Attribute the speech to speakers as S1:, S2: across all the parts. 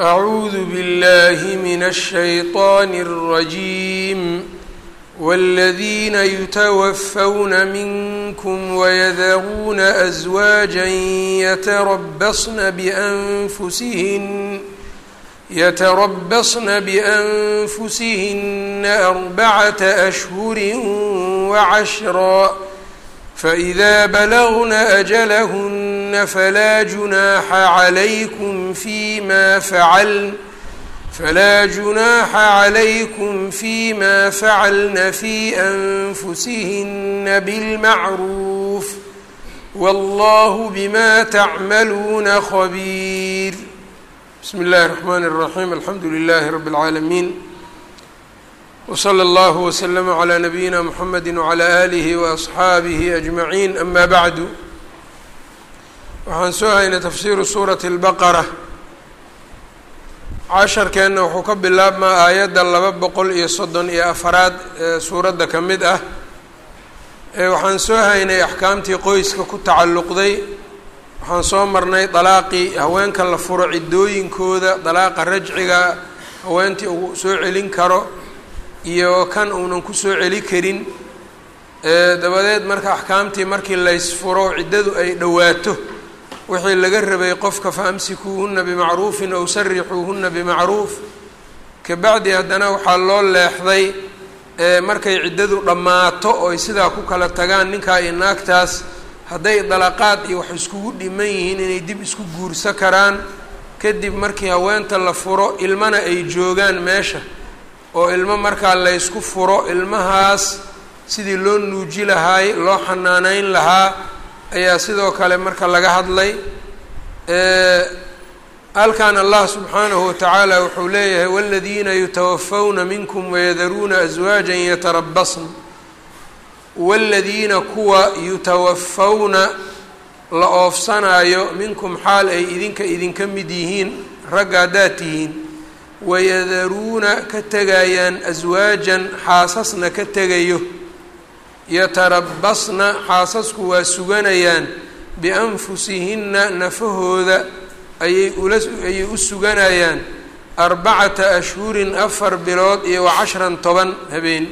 S1: أعوذ بالله من الشيطان الرجيم والذين يتوفون منكم ويذرون أزواجا يتربصن بأنفسهن يتربصن بأنفسهن أربعة أشهر وعشرا فإذا بلغن أجلهن فلا جناح عليكم فيما فعلن فلا جناح عليكم فيما فعلن في أنفسهن بالمعروف والله بما تعملون خبير بسم الله الرحمن الرحيم الحمد لله رب العالمين وصلى الله وسلم على نبيina mحamedi وعlى آlihi وأصxaabihi أجمaعين أma bعdu waxaan soo haynay tafsiiru suurati albaqara. Casharkeenna wuxuu ka bilaabmaa aayadda laba boqol iyo soddon iyo afaraad ee suuradda ka mid ah. Ee waxaan soo haynay axkaamtii qoyska ku tacalluqday. Waxaan soo marnay dalaaqii haweenka la furo ciddooyinkooda dalaaqa rajciga haweentii uu soo celin karo iyo kan uunan ku soo celi karin. Dabadeed marka axkaamtii markii laysfuro ciddadu ay dhowaato wixii laga rabay qofka fa amsikuuhuna bimacruufin aw sarixuuhuna bimacruuf. Kabacdi haddana waxaa loo leexday markay ciddadu dhammaato ooy sidaa ku kala tagaan ninkaa iyo naagtaas hadday dalaqaad iyo wax iskugu dhiman yihiin inay dib isku guursa karaan kadib markii haweenta la furo ilmana ay joogaan meesha. Oo ilmo markaa laysku furo ilmahaas sidii loo nuuji lahaay loo xanaaneyn lahaa ayaa sidoo kale marka laga hadlay halkan allah subxaanahu watacaala wuxuu leeyahay waladiina yutawafawna minkum wayadaruuna aswaajan yatarabasn waladiina kuwa yutawafawna la oofsanaayo minkum xaal ay idinka idinka mid yihiin ragga haddaad tihiin. Wayadaruuna ka tegayaan aswaajan xaasasna ka tegayo yatarabasna xaasasku waa suganayaan bianfusihinna nafahooda ayay ula ayay u suganayaan arbacata ashhurin afar bilood iyo wa cashran toban habeen.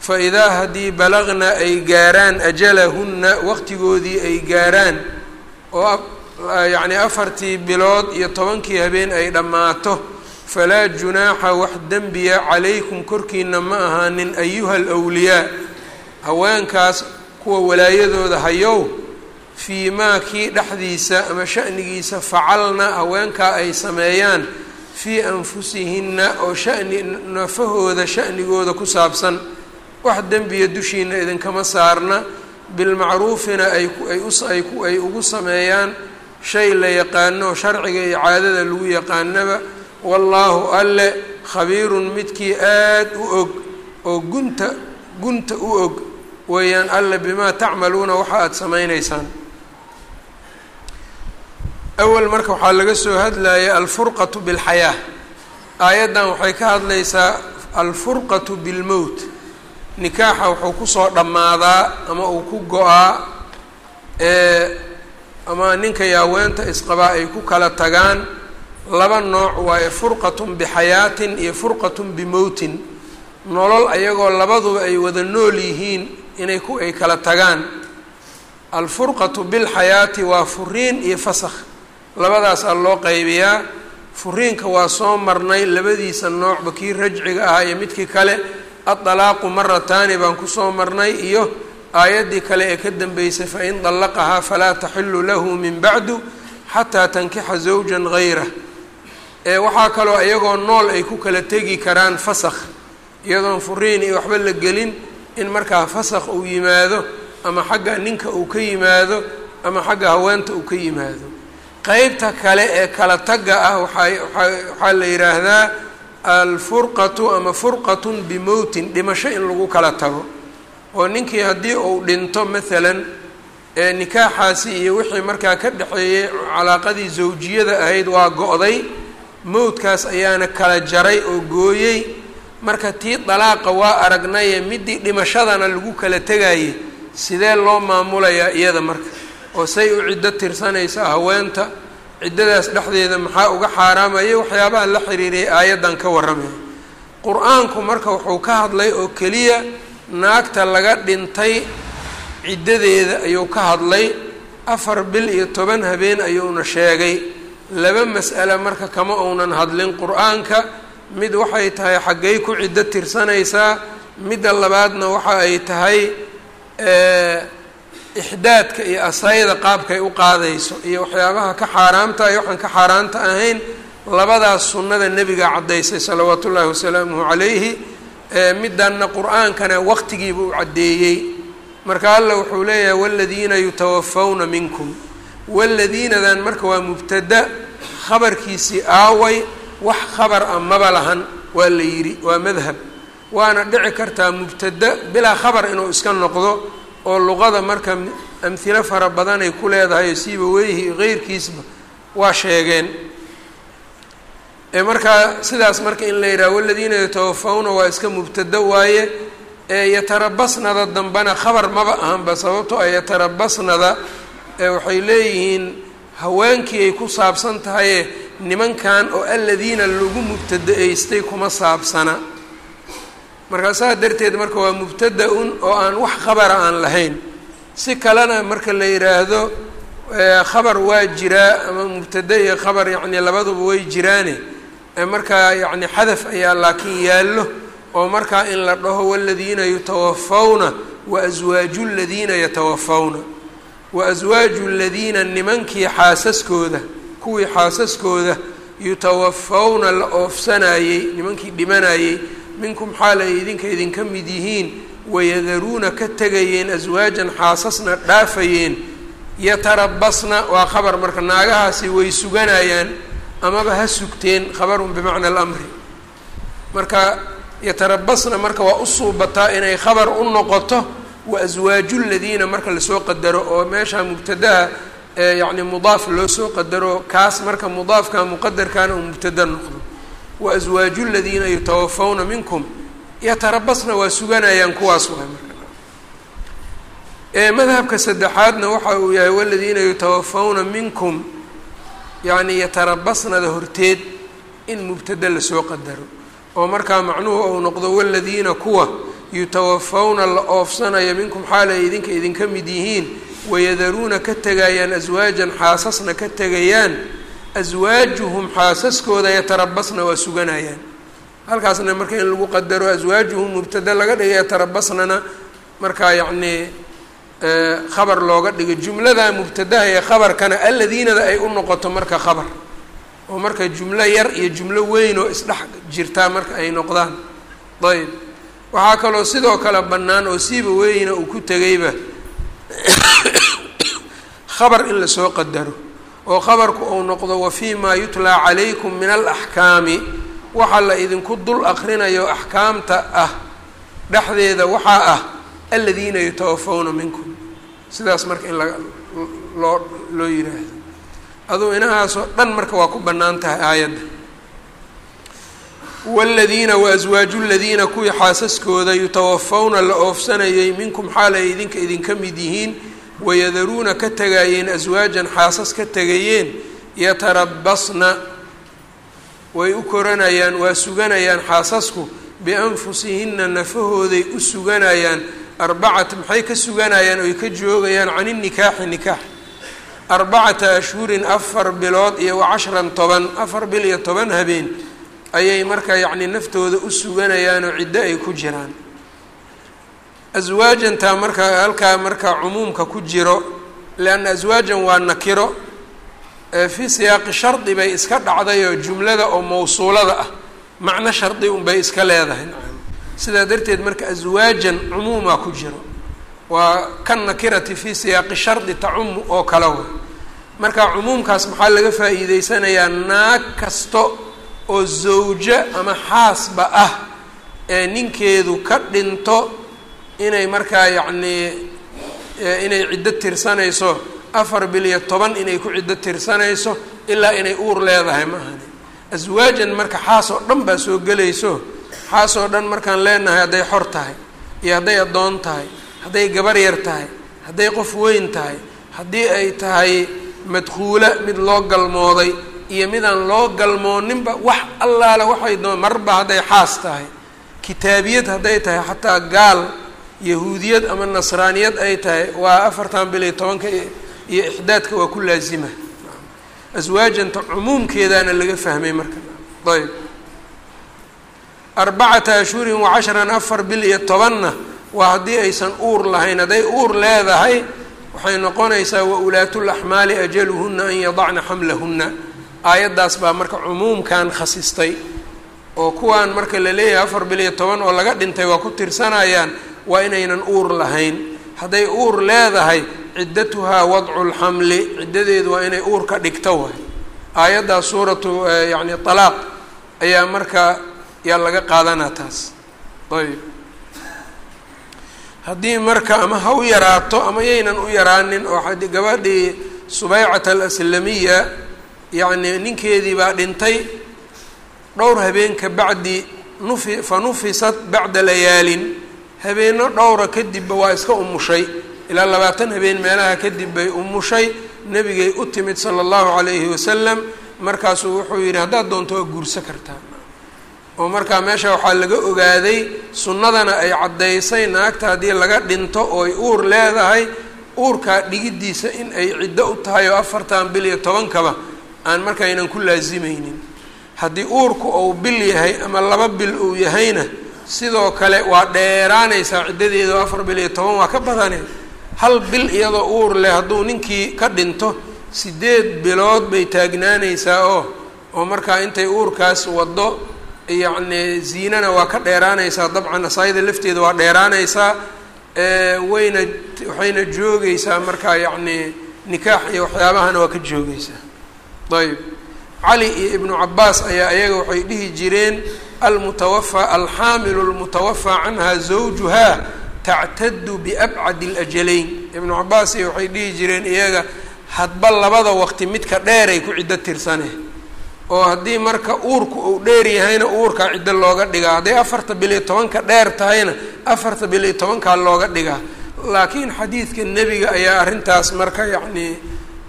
S1: Fa idaa haddii balaqna ay gaaraan ajalahunna waqtigoodii ay gaaraan oo yacni afartii bilood iyo tobankii habeen ay dhammaato falaa junaaxa wax dembiya calaykum korkiina ma ahaanin ayuha alwliyaa haweenkaas kuwa walaayadooda hayow fii maa kii dhexdiisa ama sha'nigiisa facalna haweenkaa ay sameeyaan fii anfusihinna oo shani nafahooda sha'nigooda ku saabsan. Wax dembiya dushiina idinkama saarna. Bilmacruufina ayay ugu sameeyaan. Shay la yaqaano sharciga iyo caadada lagu yaqaanaba. Wallaahu alle khabiirun midkii aad u og oo gunta gunta u og weeyaan alle bimaa tacmaluuna waxa aada samaynaysaan. Awal marka waxaa laga soo hadlayay alfurqatu bilxayaa. Aayaddan waxay ka hadlaysaa alfurqatu bilmowt. Nikaaxa wuxuu ku soo dhammaadaa ama uu ku go'aa ama ninka yaaweenta isqabaa ay ku kala tagaan. Laba nooc waaye furqatun bixayaatin iyo furqatun bimowtin. Nolol ayagoo labaduba ay wada nool yihiin inay ku ay kala tagaan. Alfurqatu bilxayaati waa furiin iyo fasakh. Labadaasaa loo qaybiyaa. Furiinka waa soo marnay labadiisa noocba kii rajciga ahaa iyo midkii kale. Addalaaqu marataani baan ku soo marnay iyo aayaddii kale ee ka dambeysay fain dallaqahaa falaa taxilu lahu min bacdu xataa tankixa zawjan gayrah waxaa kaloo iyagoo nool ay ku kala tegi karaan fasakh. Iyadoon furiin iyo waxba la gelin in markaa fasakh uu yimaado ama xagga ninka uu ka yimaado ama xagga haweenta uu ka yimaado. Qeybta kale ee kala tagga ah waxaa waxaa la yidhaahdaa alfurqatu ama furqatun bimowtin dhimasho in lagu kala tago. Oo ninkii haddii uu dhinto maalan ee nikaaxaasi iyo wixii markaa ka dhexeeyey calaaqadii zawjiyada ahayd waa go-day mowdkaas ayaana kala jaray oo gooyey marka tii dalaaqa waa aragnaye midii dhimashadana lagu kala tegayey sidee loo maamulayaa iyada marka? Oo say u ciddo tirsanaysaa haweenta ciddadaas dhexdeeda maxaa uga xaaraamaya? Waxyaabaha la xiriiriyay aayaddan ka warramaya. Qur'aanku marka wuxuu ka hadlay oo keliya naagta laga dhintay ciddadeeda ayuu ka hadlay. Afar bil iyo toban habeen ayuuna sheegay. Laba mas'ale marka kama uunan hadlin qur'aanka mid waxay tahay xaggay ku ciddo tirsanaysaa midda labaadna waxa ay tahay ixdaadka iyo asayda qaabkay u qaadayso iyo waxyaabaha ka xaaraamta iyo waxaan ka xaaraanta ahayn labadaas sunnada nebiga caddaysay salawaatu ullaahi wasalaamuhu calayhi middanna qur'aankana waqtigiiba u caddeeyey. Marka alla wuxuu leeyahay waladiina yutawafawna minkum. Waladiinadan marka waa mubtada khabarkiisii aaway wax khabar ah maba lahan waa la yidhi waa madhab. Waana dhici kartaa mubtada bilaa khabar inuu iska noqdo oo luqada marka amhilo fara badanay ku leedahay siiba weyhi iyo keyrkiisba waa sheegeen. Markaa sidaas marka in la yidhaha waladiina yatawafawna waa iska mubtado waaye eeyatarabasnada dambena khabar maba ahanba sababtoo a yatarabasnada waxay leeyihiin haweenkii ay ku saabsan tahaye nimankan oo aladiina lagu mubtada-aystay kuma saabsana. Markaa saa darteed marka waa mubtada-un oo aan wax khabara aan lahayn. Si kalena marka la yidhaahdo khabar waa jiraa ama mubtada iyo khabar yacni labaduba way jiraane. Markaa yacni xadaf ayaa laakiin yaallo oo markaa in la dhaho waladiina yutawafawna wa aswaaju ladiina yatawafawna. Wa aswaaju ladiina nimankii xaasaskooda kuwii xaasaskooda yutawafawna la oofsanayey nimankii dhimanayey minkum xaal ay idinka idinka mid yihiin wayadaruuna ka tegayeen aswaajan xaasasna dhaafayeen yatarabasna waa khabar marka naagahaasi way suganayaan amaba ha sugteen khabarun bimacna alamri. Marka yatarabasna marka waa u suubataa inay khabar u noqoto wa aswaaju ladiina marka la soo qadaro oo meesha mubtadaha yacni mudaaf loo soo qadaro kaas marka mudaafka muqadarkana uu mubtada noqdo. Wa aswaaju ladiina yutawafawna minkum yatarabasna waa suganayaan kuwaas waay madhabka saddexaadna waxa uu yahay waladiina yutawafawna minkum yacni yatarabasnada horteed in mubtada la soo qadaro. Oo markaa macnuhu uu noqdo waladiina kuwa yutawafawna la oofsanaya minkum xaal ay idinka idinka mid yihiin wayadaruuna ka tegayaan aswaajan xaasasna ka tegayaan aswaajuhum xaasaskooda yatarabasna waa suganayaan halkaasna marka in lagu qadaro aswaajuhum mubtada laga dhiga yatarabasnana markaa yacnii khabar looga dhigo jumlada mubtadaha ee khabarkana aladiinada ay u noqoto marka khabar oo marka jumlo yar iyo jumlo weyn oo isdhex jirtaa marka ay noqdaan ayb waxaa kaloo sidoo kale bannaan oo siiba weyna uu ku tegayba khabar in la soo qadaro oo khabarku uu noqdo wa fii maa yutlaa calaykum min alaxkaami waxa la idinku dul akrinayo axkaamta ah dhexdeeda waxaa ah aladiina yutawafawna minkum. Sidaas marka in laga loo loo yiraahdo aduu inahaasoo dhan marka waa ku bannaan tahay aayadda waladiina waaswaaju ladiina kuwii xaasaskooda yutawafawna la oofsanayay minkum xaal ay idinka idinka mid yihiin wayadaruuna ka tegayeen aswaajan xaasas ka tegayeen yatarabasna way u koranayaan waa suganayaan xaasasku bianfusihinna nafahooday u suganayaan arbacata maxay ka suganayaan oy ka joogayaan can inikaaxi nikaax arbacata ashhurin afar bilood iyo wa cashran toban afar bil iyo toban habeen ayay marka yacni naftooda u suganayaan oo ciddo ay ku jiraan. Aswaajantaa marka halkaa marka cumuumka ku jiro lianna aswaajan waa nakiro fii siyaaqi shardi bay iska dhacday oo jumlada oo mawsuulada ah. Macno shardi unbay iska leedahay. Sidaa darteed marka aswaajan cumuumaa ku jiro waa kan nakirati fii siyaaqi shardi tacumu oo kale wa marka cumuumkaas maxaa laga faa'iideysanayaa naag kasto oo zawjo ama xaasba ah ee ninkeedu ka dhinto inay markaa yacnii inay ciddo tirsanayso afar bil iyo toban inay ku ciddo tirsanayso ilaa inay uur leedahay ma ahani. Aswaajan marka xaas oo dhan baa soo gelayso xaas oo dhan markaan leenahay hadday xor tahay iyo hadday addoon tahay hadday gabar yar tahay hadday qof weyn tahay haddii ay tahay madkhuula mid loo galmooday iyo midaan loo galmooninba wax allaale waxay doon marba hadday xaas tahay. Kitaabiyad hadday tahay xataa gaal yahuudiyad ama nasraaniyad ay tahay waa afartan bil iyo tobanka iyo ixdaadka waa ku laazima. Aswaajanta cumuumkeedaana laga fahmay marka. Ayb arbacata ashhurin wa cashran afar bil iyo tobanna waa haddii aysan uur lahayn. Hadday uur leedahay waxay noqonaysaa wa ulaatul axmaali ajaluhuna an yadacna xamlahuna aayaddaas baa marka cumuumkan khasistay oo kuwaan marka la leeyahay afar bil iyo toban oo laga dhintay waa ku tirsanayaan waa inaynan uur lahayn. Hadday uur leedahay ciddatuhaa wadcu lxamli ciddadeedu waa inay uur ka dhigto waay aayaddaas suuratu yacni talaaq ayaa marka yaa laga qaadanaa taas. Ayb haddii marka ama ha u yaraato ama yaynan u yaraanin oo gabadhii subaycata alaslamiya yacni ninkeedii baa dhintay dhowr habeen ka bacdi nufi fa nufisat bacda layaalin. Habeeno dhowra kadibba waa iska umushay ilaa labaatan habeen meelaha kadib bay umushay nebigay u timid sala allahu calayhi wasalam markaasuu wuxuu yidhi haddaad doonto waa guursa kartaa. Oo markaa meesha waxaa laga ogaaday sunnadana ay caddaysay naagta haddii laga dhinto ooy uur leedahay uurkaa dhigiddiisa in ay ciddo u tahay oo afartan bil iyo tobankaba aan markaynan ku laasimeynin haddii uurku uu bil yahay ama laba bil uu yahayna sidoo kale waa dheeraanaysaa ciddadeeda oo afar bil iyo toban waa ka badane. Hal bil iyadoo uur leh hadduu ninkii ka dhinto sideed bilood bay taagnaanaysaa oo oo markaa intay uurkaas waddo yacni ziinana waa ka dheeraanaysaa. Dabcan asaayada lafteeda waa dheeraanaysaa wayna waxayna joogeysaa markaa yacni nikaax iyo waxyaabahana waa ka joogeysaa ayb. Cali iyo ibnu cabaas ayaa ayaga waxay dhihi jireen almutawafa alxaamilu lmutawafaa canha zawjuha tactadu biabcadi اlajalayn ibnu cabaas iyo waxay dhihi jireen iyaga hadba labada waqti midka dheeray ku ciddo tirsane oo haddii marka uurku uu dheer yahayna uurkaa ciddo looga dhigaa hadday afarta bil iyo tobanka dheer tahayna afarta bil iyo tobankaa looga dhigaa. Laakiin xadiidka nebiga ayaa arrintaas marka yacni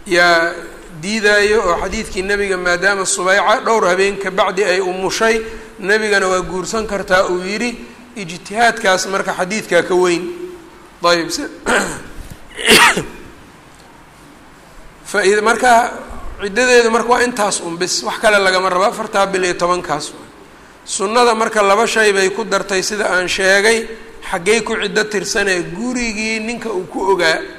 S1: yaa diidaayo oo xadiidkii nebiga maadaama subayca dhowr habeen ka bacdi ay umushay nebigana waa guursan kartaa uu yidhi ijtihaadkaas marka xadiidkaa ka weyn. Ayb faid marka ciddadeedu marka waa intaas un bis wax kale lagama rabo afartaa bil iyo tobankaas sunnada marka laba shay bay ku dartay sida aan sheegay xaggay ku ciddo tirsanee gurigii ninka uu ku ogaa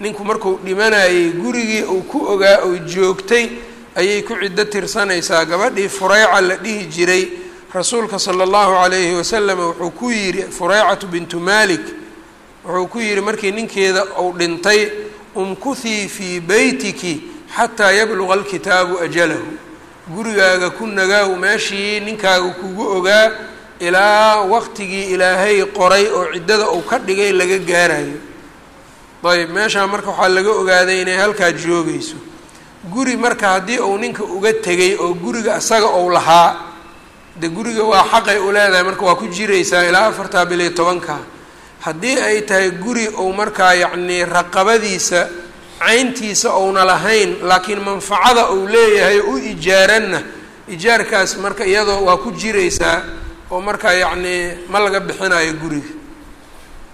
S1: ninku markuu dhimanayay gurigii uu ku ogaa oo joogtay ayay ku ciddo tirsanaysaa gabadhii fureyca la dhihi jiray. Rasuulka sala allahu calayhi wasalam wuxuu ku yidhi fureycatu bintu malik wuxuu ku yidhi markii ninkeeda uu dhintay umkuhii fii beytiki xataa yabluga alkitaabu ajalahu. Gurigaaga ku nagaaw meeshii ninkaaga kugu ogaa ilaa waqtigii ilaahay qoray oo ciddada uu ka dhigay laga gaarayo ayb meeshaa marka waxaa laga ogaaday inay halkaa joogayso. Guri marka haddii uu ninka uga tegay oo guriga isaga ou lahaa de guriga waa xaqay u leedahay marka waa ku jiraysaa ilaa afartaa bil iyo tobanka. Haddii ay tahay guri ou markaa yacnii raqabadiisa cayntiisa ouna lahayn laakiin manfacada uu leeyahay u ijaaranna ijaarkaas marka iyadoo waa ku jiraysaa oo markaa yacnii ma laga bixinayo guriga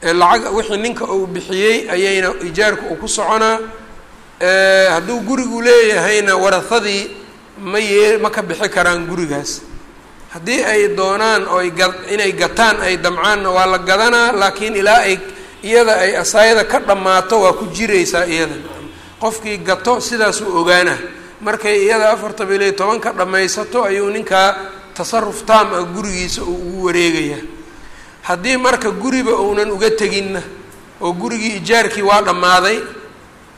S1: lacag wixii ninka uu bixiyey ayayna ijaarka uu ku soconaa hadduu gurigu leeyahayna warahadii ma yee ma ka bixi karaan gurigaas. Haddii ay doonaan oo ga inay gataan ay damcaanna waa la gadanaa laakiin ilaa ay iyada ay asaayada ka dhammaato waa ku jiraysaa iyada. Qofkii gato sidaasuu ogaana. Markay iyada afarta bil iyo toban ka dhammaysato ayuu ninkaa tasaruf taam ah gurigiisa uu ugu wareegaya haddii marka guriba uunan uga teginna oo gurigii ijaarkii waa dhammaaday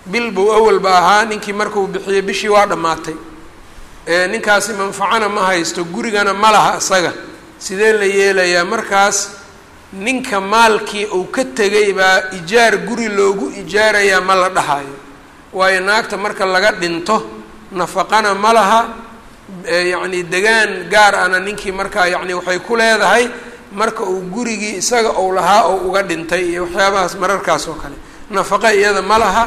S1: bil buu awalba ahaa ninkii markuu bixiyey bishii waa dhammaatay. Ninkaasi manfacana ma haysto gurigana ma laha isaga sidee la yeelayaa? Markaas ninka maalkii uu ka tegay baa ijaar guri loogu ijaarayaa ma la dhahayo waayo naagta marka laga dhinto nafaqana ma laha. Yacni degaan gaar ana ninkii markaa yacni waxay ku leedahay marka uu gurigii isaga ou lahaa oo uga dhintay iyo waxyaabahaas mararkaas oo kale. Nafaqa iyada ma laha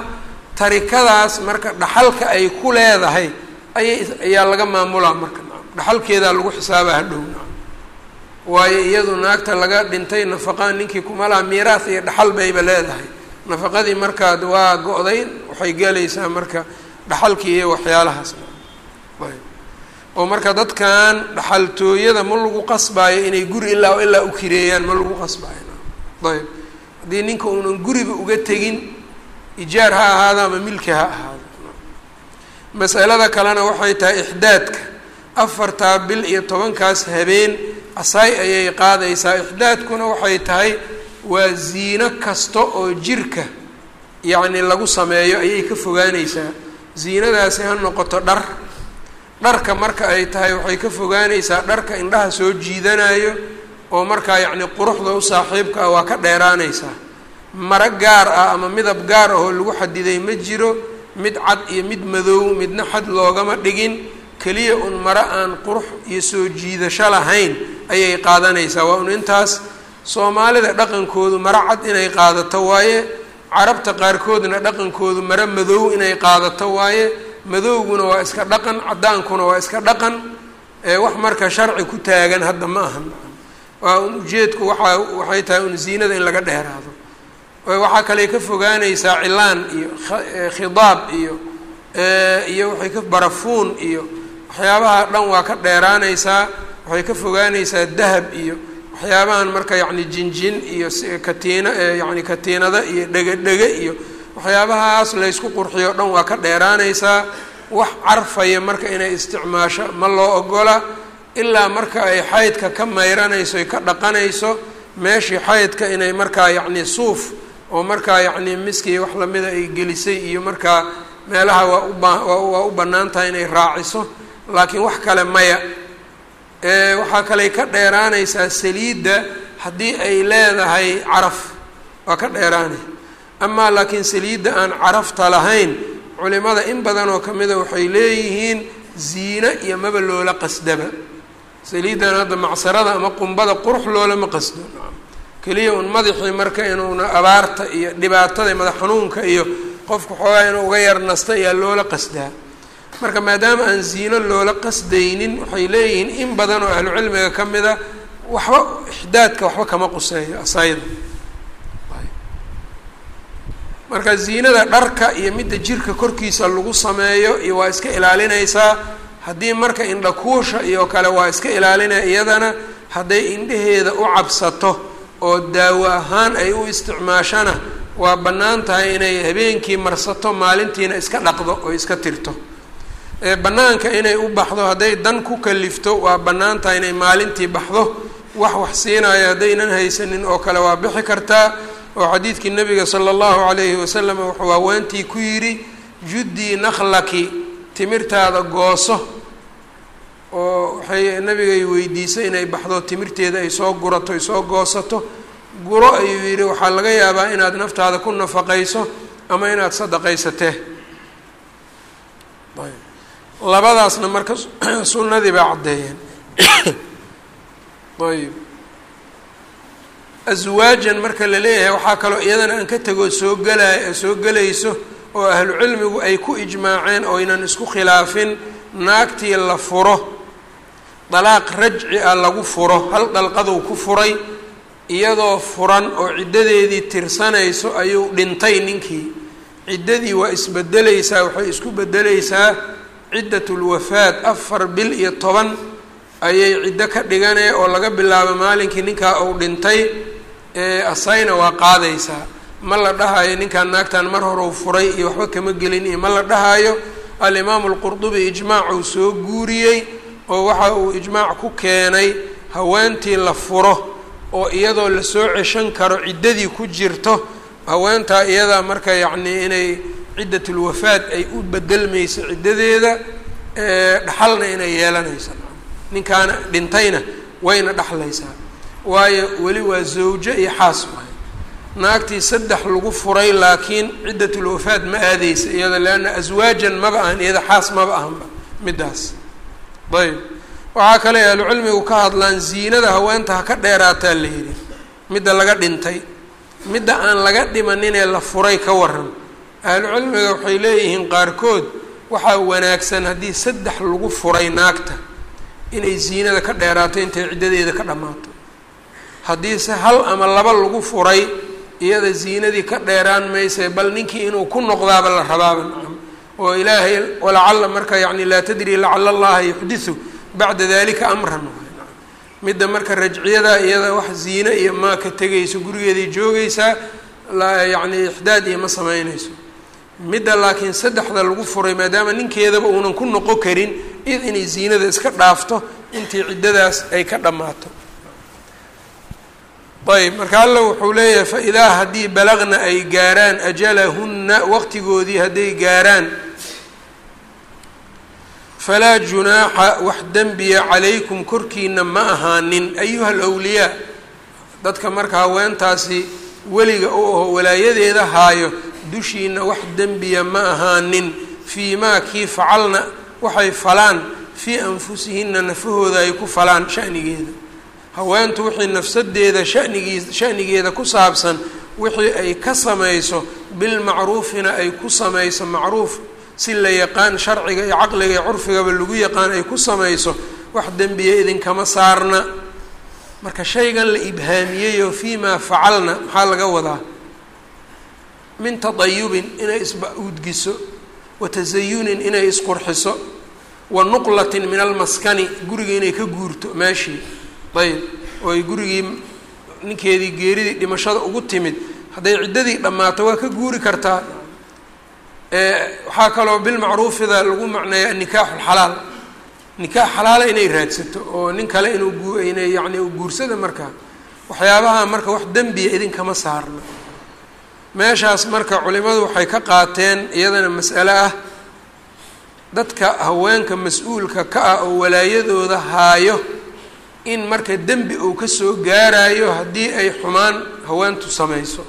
S1: tarikadaas marka dhaxalka ay ku leedahay ayay ayaa laga maamulaa marka. Dhaxalkeedaa lagu xisaaba hadhow waayo iyadu naagta laga dhintay nafaqaa ninkii kumalaha miiraas iyo dhaxal bayba leedahay. Nafaqadii markaad waa go-day waxay gelaysaa marka dhaxalkii iyo waxyaalahaas oo marka dadkan dhaxaltooyada ma lagu qasbaayo inay guri ilaa ilaa u kireeyaan ma lagu qasbaayo. Ayb. Haddii ninka uunan guriba uga tegin ijaar ha ahaado ama milki ha ahaado. Masalada kalena waxay tahay ixdaadka. Afartaa bil iyo tobankaas habeen asaay ayay qaadaysaa. Ixdaadkuna waxay tahay waa ziino kasta oo jirka yacni lagu sameeyo ayay ka fogaaneysaa ziinadaasi ha noqoto dhar dharka marka ay tahay waxay ka fogaaneysaa dharka indhaha soo jiidanayo oo markaa yacni quruxda u saaxiibka ah waa ka dheeraaneysaa maro gaar ah ama midab gaar ah oo lagu xadiday ma jiro mid cad iyo mid madow midna xad loogama dhigin. Keliya un maro aan qurux iyo soo jiidasho lahayn ayay qaadanaysaa. Waa un intaas soomaalida dhaqankoodu maro cad inay qaadato waaye carabta qaarkoodna dhaqankoodu maro madow inay qaadato waaye madowguna waa iska dhaqan caddaankuna waa iska dhaqan. Wax marka sharci ku taagan hadda ma ahan. Waa un ujeedku waaa waxay tahay un ziinada in laga dheeraado. Waxaa kale ka fogaaneysaa cilaan iyo khidaab iyo iyo waxay ka barafuun iyo waxyaabaha dhan waa ka dheeraaneysaa waxay ka fogaaneysaa dahab iyo waxyaabahan marka yacni jinjin iyo katiina yani katiinada iyo dhege dhege iyo waxyaabahaas laysku qurxiyo dhan waa ka dheeraaneysaa wax carfaya marka inay isticmaasho ma loo ogola ilaa marka ay xaydka ka mayranayso ay ka dhaqanayso meeshii xaydka inay markaa yacni suuf oo markaa yacni miskii wax lamida ay gelisay iyo markaa meelaha waa uba u bannaan tahay inay raaciso. Laakiin wax kale maya. Waxaa kaley ka dheeraanaysaa saliidda haddii ay leedahay caraf. Waa ka dheeraanay amaa laakiin saliidda aan carafta lahayn culimada in badan oo kamida waxay leeyihiin ziine iyo maba loola qasdaba. Saliiddan hadda macsarada ama qumbada qurux loolama qasdo. Keliya un madaxii marka inuuna abaarta iyo dhibaatada madax xanuunka iyo qofka xoogaa inuu uga yar nasta ayaa loola qasdaa. Marka maadaama aan ziino loola qasdaynin waxay leeyihiin in badan oo ahlucilmiga ka mida waxba ixdaadka waxba kama quseeyo asayda marka ziinada dharka iyo midda jirka korkiisa lagu sameeyo iyo waa iska ilaalinaysaa. Haddii marka indhakuusha iyo kale waa iska ilaalinaya iyadana hadday indhaheeda u cabsato oo daawo ahaan ay u isticmaashana waa bannaan tahay inay habeenkii marsato maalintiina iska dhaqdo oo iska tirto. Bannaanka inay u baxdo hadday dan ku kalifto waa bannaan tahay inay maalintii baxdo. Wax wax siinayo haddaynan haysanin oo kale waa bixi kartaa oo xadiidkii nabiga sala allahu calayhi wasalam wuxuu haweentii ku yidhi juddii nakhlaki timirtaada gooso. oo waxay nabigay weydiisay inay baxdo timirteeda ay soo gurato ay soo goosato. Guro ayuu yidhi waxaa laga yaabaa inaad naftaada ku nafaqayso ama inaad sadaqaysatee. Labadaasna marka sunnadii baa caddeeyeen. Ayb aswaajan marka la leeyahay waxaa kaloo iyadana aan ka tegoo soo gelay soo gelayso oo ahlu cilmigu ay ku ijmaaceen oo aynan isku khilaafin naagtii la furo dalaaq rajci ah lagu furo hal dalqaduu ku furay iyadoo furan oo ciddadeedii tirsanayso ayuu dhintay ninkii. Ciddadii waa isbedeleysaa waxay isku bedeleysaa ciddatulwafaad afar bil iyo toban ayay ciddo ka dhiganee oo laga bilaabo maalinkii ninkaa uu dhintay asayna waa qaadaysaa ma la dhahayo ninkaan naagtan mar horeu furay iyo waxba kama gelin iyo ma la dhahayo alimaamu alqurdubi ijmaacuu soo guuriyey oo waxa uu ijmaac ku keenay haweentii la furo oo iyadoo la soo ceshan karo ciddadii ku jirto. Haweentaa iyadaa marka yacnii inay ciddatulwafaad ay u bedelmayso ciddadeeda dhaxalna inay yeelanayso. Ninkaana dhintayna wayna dhexlaysaa waayo weli waa zawjo iyo xaas waay naagtii saddex lagu furay laakiin ciddatulwafaad ma aadeysa iyada leanna aswaajan maba ahan iyada xaas maba ahanba middaas. Ayb waxaa kale ahlucilmigu ka hadlaan ziinada haweenta ha ka dheeraataa la yidhi. Midda laga dhintay. Midda aan laga dhimaninee la furay ka waran ahlucilmiga waxay leeyihiin qaarkood waxaa wanaagsan haddii saddex lagu furay naagta inay ziinada ka dheeraato intay ciddadeeda ka dhammaato haddiise hal ama laba lagu furay iyada ziinadii ka dheeraan mayse bal ninkii inuu ku noqdaaba la rabaaba. Nacam oo ilaahay walacalla marka yacni laa tadri lacala allaha yuxdisu bacda dalika amran. Midda marka rajciyada iyada wax ziine iyo maa ka tegayso gurigeeday joogaysaa yacni ixdaad iyo ma sameynayso midda laakiin saddexda lagu furay maadaama ninkeedaba uunan ku noqon karin id inay ziinada iska dhaafto intii ciddadaas ay ka dhammaato ayb marka alla wuxuu leeyahay fa-idaa haddii balagna ay gaaraan ajalahunna waqtigoodii hadday gaaraan falaa junaaxa wax dembiya calaykum korkiina ma ahaanin. Ayuha alwliyaa dadka marka haweentaasi weliga u aho walaayadeeda haayo dushiina wax dembiya ma ahaanin. Fii maa kii facalna waxay falaan. Fii anfusihinna nafahooda ay ku falaan shanigeeda haweentu wixii nafsadeeda shanigii shanigeeda ku saabsan wixii ay ka samayso bilmacruufina ay ku samayso macruuf si la yaqaan sharciga iyo caqliga iyo curfigaba lagu yaqaan ay ku samayso wax dembiya idinkama saarna. Marka shaygan la ibhaamiyeyoo fii maa facalna maxaa laga wadaa? Min tadayubin inay isba-uudgiso wa tasayunin inay isqurxiso wa nuqlatin min almaskani guriga inay ka guurto meeshii ayb oo ay gurigii ninkeedii geeridii dhimashada ugu timid hadday ciddadii dhammaato waa ka guuri kartaa. Waxaa kaloo bilmacruufida lagu macneeya anikaaxu lxalaal nikaax xalaala inay raadsato oo nin kale inuu gu inay yacni guursada markaa waxyaabaha marka wax dembiya idinkama saarna meeshaas marka culimadu waxay ka qaateen iyadana mas'ale ah. Dadka haweenka mas'uulka ka ah oo walaayadooda haayo in marka dembi uu ka soo gaarayo haddii ay xumaan haweentu samayso.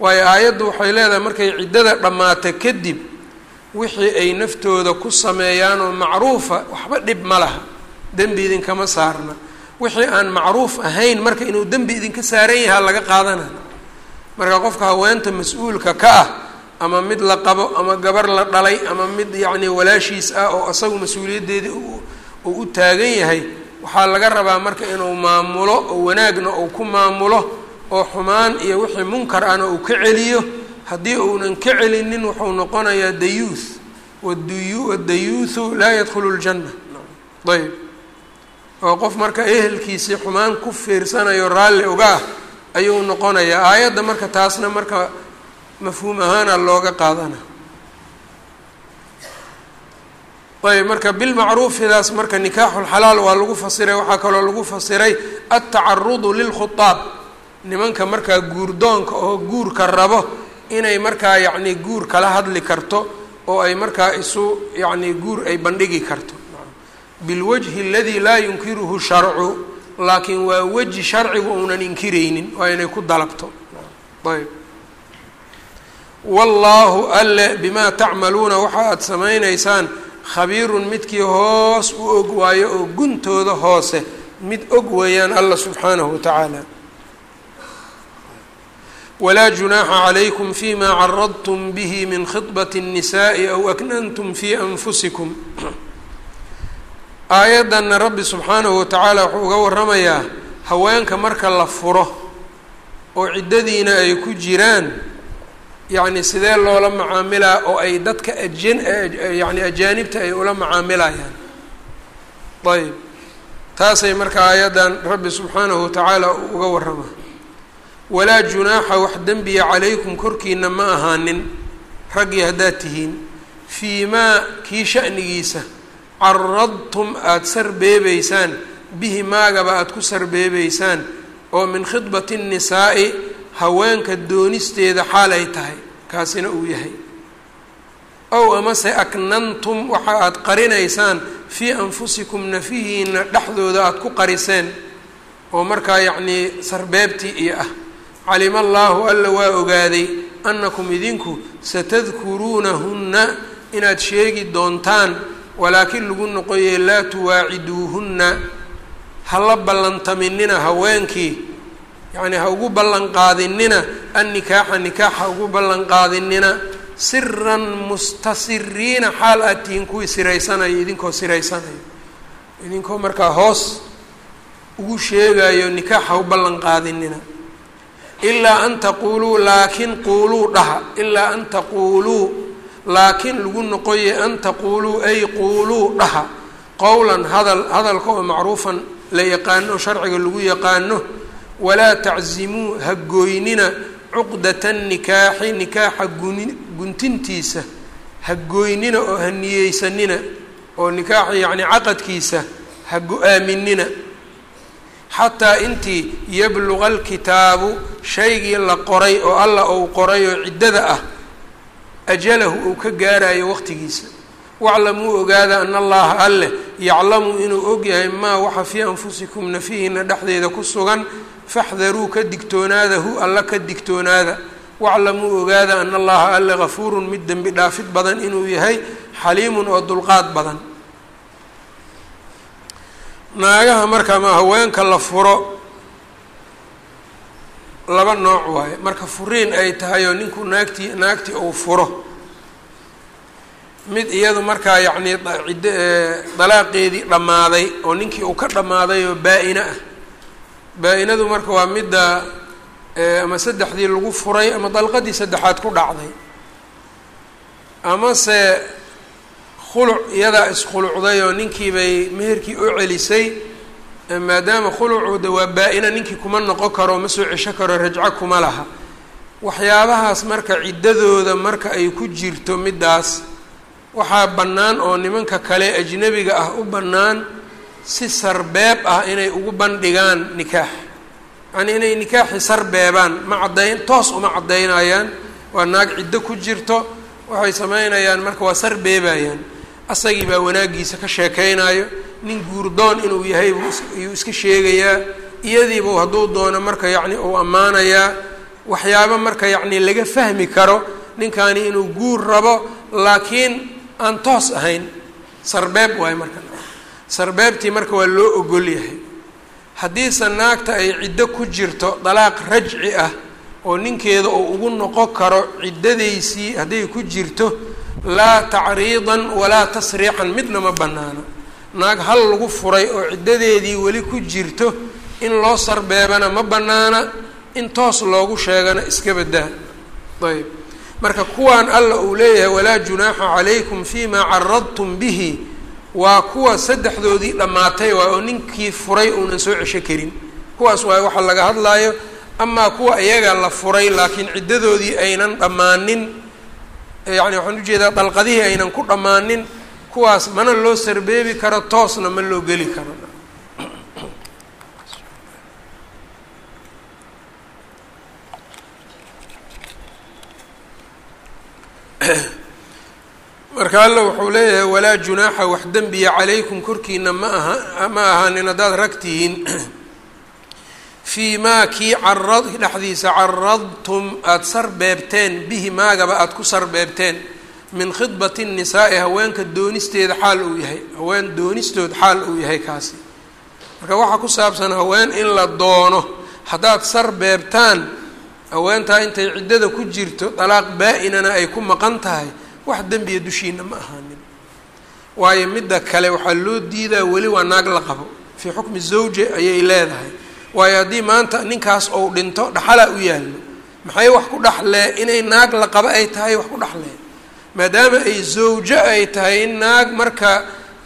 S1: Waayo aayaddu waxay leedahay markay ciddada dhammaata kadib wixii ay naftooda ku sameeyaan oo macruufa waxba dhib ma laha. Dembi idinkama saarna. Wixii aan macruuf ahayn marka inuu dembi idinka saaran yahaa laga qaadanayo marka qofka haweenta mas'uulka ka ah ama mid la qabo ama gabar la dhalay ama mid yacni walaashiis ah oo asagu mas'uuliyaddeedii uu u taagan yahay waxaa laga rabaa marka inuu maamulo oo wanaagna uu ku maamulo oo xumaan iyo wixii munkar ahna uu ka celiyo haddii uunan ka celinin wuxuu noqonayaa dayuuth wadayuuthu laa yadkhulu ljanna ayb oo qof marka ehelkiisii xumaan ku fiirsanayo raalli uga ah ayuu noqonayaa. Aayadda marka taasna marka mafhuum ahaana looga qaadana ayb marka bilmacruufidaas marka nikaaxulxalaal waa lagu fasiray waxaa kaloo lagu fasiray altacarudu lilkhutaab nimanka markaa guurdoonka oo guurka rabo inay markaa yacni guur kala hadli karto oo ay markaa isu yacni guur ay bandhigi karto. Bilwajhi aladii laa yunkiruhu sharcu laakiin waa weji sharcigu uunan inkiraynin waa inay ku dalabto. Ayb. Wallaahu alle bimaa tacmaluuna waxa aada samaynaysaan khabiirun midkii hoos u og waayo oo guntooda hoose mid og weeyaan alla subxaanahu watacaala walaa junaaxa calaykum fima caradtum bihi min khidbat الnisaءi aw aknantum fi anfusikum aayaddanna rabbi subxaanahu watacaala wuxuu uga waramayaa haweenka marka la furo oo ciddadiina ay ku jiraan yacni sidee loola macaamilaa oo ay dadka ajan yani ajaanibta ay ula macaamilayaan? Ayb taasay marka aayaddan rabbi subxaanahu watacaala uga warrama. Walaa junaaxa wax dembiya calaykum korkiina ma ahaanin. Raggii haddaad tihiin fii maa kii sha'nigiisa caradtum aada sarbeebeysaan bihi maagaba aada ku sarbeebeysaan oo min khidbati nnisaa'i haweenka doonisteeda xaal ay tahay kaasina uu yahay. Ow amase aknantum waxa aada qarinaysaan fii anfusikum nafihiina dhexdooda aada ku qariseen oo markaa yacnii sarbeebtii iyo ah. Calima allaahu alla waa ogaaday annakum idinku satadkuruunahunna inaad sheegi doontaan walaakin lagu noqoyey laa tuwaaciduuhunna hala ballantaminina haweenkii yacnii ha ugu ballan qaadinina annikaaxa nikaax ha ugu ballan qaadinina siran mustasiriina xaal aad tihiin kuwii siraysanayo idinkoo siraysanayo idinkoo markaa hoos ugu sheegayo nikaaxa u ballan ilaa an taquuluu laakin quuluu dhaha. Ilaa an taquuluu laakiin lagu noqoye an taquuluu ay quuluu dhaha. Qowlan hadal hadalka oo macruufan la yaqaano sharciga lagu yaqaano walaa taczimuu ha gooynina cuqdata nikaaxi nikaaxa guni guntintiisa. Ha gooynina oo ha niyeysanina oo nikaaxa yacni caqadkiisa ha go'aaminina. Xataa intii yabluqa alkitaabu shaygii la qoray oo alla uu qoray oo ciddada ah ajalahu uu ka gaarayo waqtigiisa. Waclamuu ogaada ana allaha alleh yaclamu inuu ogyahay maa waxa fii anfusikum nafihiina dhexdeeda ku sugan faxdaruu ka digtoonaadahu alla ka digtoonaada waclamuu ogaada ana allaha alle gafuurun mid dembi dhaafid badan inuu yahay xaliimun oo dulqaad badan naagaha marka ama haweenka la furo laba nooc waaye marka furiin ay tahay oo ninku naagtii naagtii uu furo mid iyadu markaa yacnii cidd dalaaqeedii dhammaaday oo ninkii uu ka dhammaaday oo baa-ina ah baa-inadu marka waa midda ama saddexdii lagu furay ama dalqadii saddexaad ku dhacday. Amase khuluc iyadaa iskhulucday oo ninkii bay meherkii u celisay maadaama khulucooda waa baa-ina ninkii kuma noqon karo ma soo cesho karo rajco kuma laha. Waxyaabahaas marka ciddadooda marka ay ku jirto middaas waxaa bannaan oo nimanka kale ajnebiga ah u bannaan si sarbeeb ah inay ugu bandhigaan nikaax yacnii inay nikaaxi sarbeebaan ma caddayn toos uma caddaynayaan waa naag ciddo ku jirto waxay sameynayaan marka waa sarbeebayaan. Asagii baa wanaaggiisa ka sheekeynayo nin guurdoon inuu yahay buu ayuu iska sheegayaa iyadiibuu hadduu doono marka yacni uu ammaanayaa waxyaabo marka yacni laga fahmi karo ninkani inuu guur rabo laakiin aan toos ahayn sarbeeb waayo marka sarbeebtii marka waa loo ogol yahay. Haddiise naagta ay ciddo ku jirto dalaaq rajci ah oo ninkeeda uu ugu noqon karo ciddadaysii hadday ku jirto laa tacriidan walaa tasriixan midna ma bannaano. Naag hal lagu furay oo ciddadeedii weli ku jirto in loo sarbeebana ma bannaana in toos loogu sheegana iska badaa ayb marka kuwaan alla uu leeyahay walaa junaaxa calaykum fima caradtum bihi waa kuwa saddexdoodii dhammaatay waa oo ninkii furay uunan soo cesho karin. Kuwaas waay waxaa laga hadlaayo amaa kuwa iyaga la furay laakiin ciddadoodii aynan dhammaanin yacni waxaan u jeedaa dalqadihii aynan ku dhammaanin kuwaas mana loo sarbeebi karo toosna ma loo geli karo marka alla wuxuu leeyahay walaa junaaxa wax dembiya calaykum korkiina ma aha ma ahaanin haddaad rag tihiin fii maa kii carad dhexdiisa caradtum aada sarbeebteen bihi maagaba aada ku sarbeebteen min khidbati nnisaa'i haweenka doonisteeda xaal uu yahay haween doonistood xaal uu yahay kaasi. Marka waxaa ku saabsan haween in la doono haddaad sarbeebtaan haweentaa intay ciddada ku jirto dalaaq baa-inana ay ku maqan tahay wax dembiya dushiina ma ahaanin. Waayo midda kale waxaa loo diidaa weli waa naag la qabo. Fii xukmi zawje ayay leedahay. Waayo haddii maanta ninkaas ou dhinto dhaxalaa u yaallo. Maxay wax ku dhaxlee? Inay naag la qabo ay tahay wax ku dhaxlee. Maadaama ay zawjo ay tahay in naag marka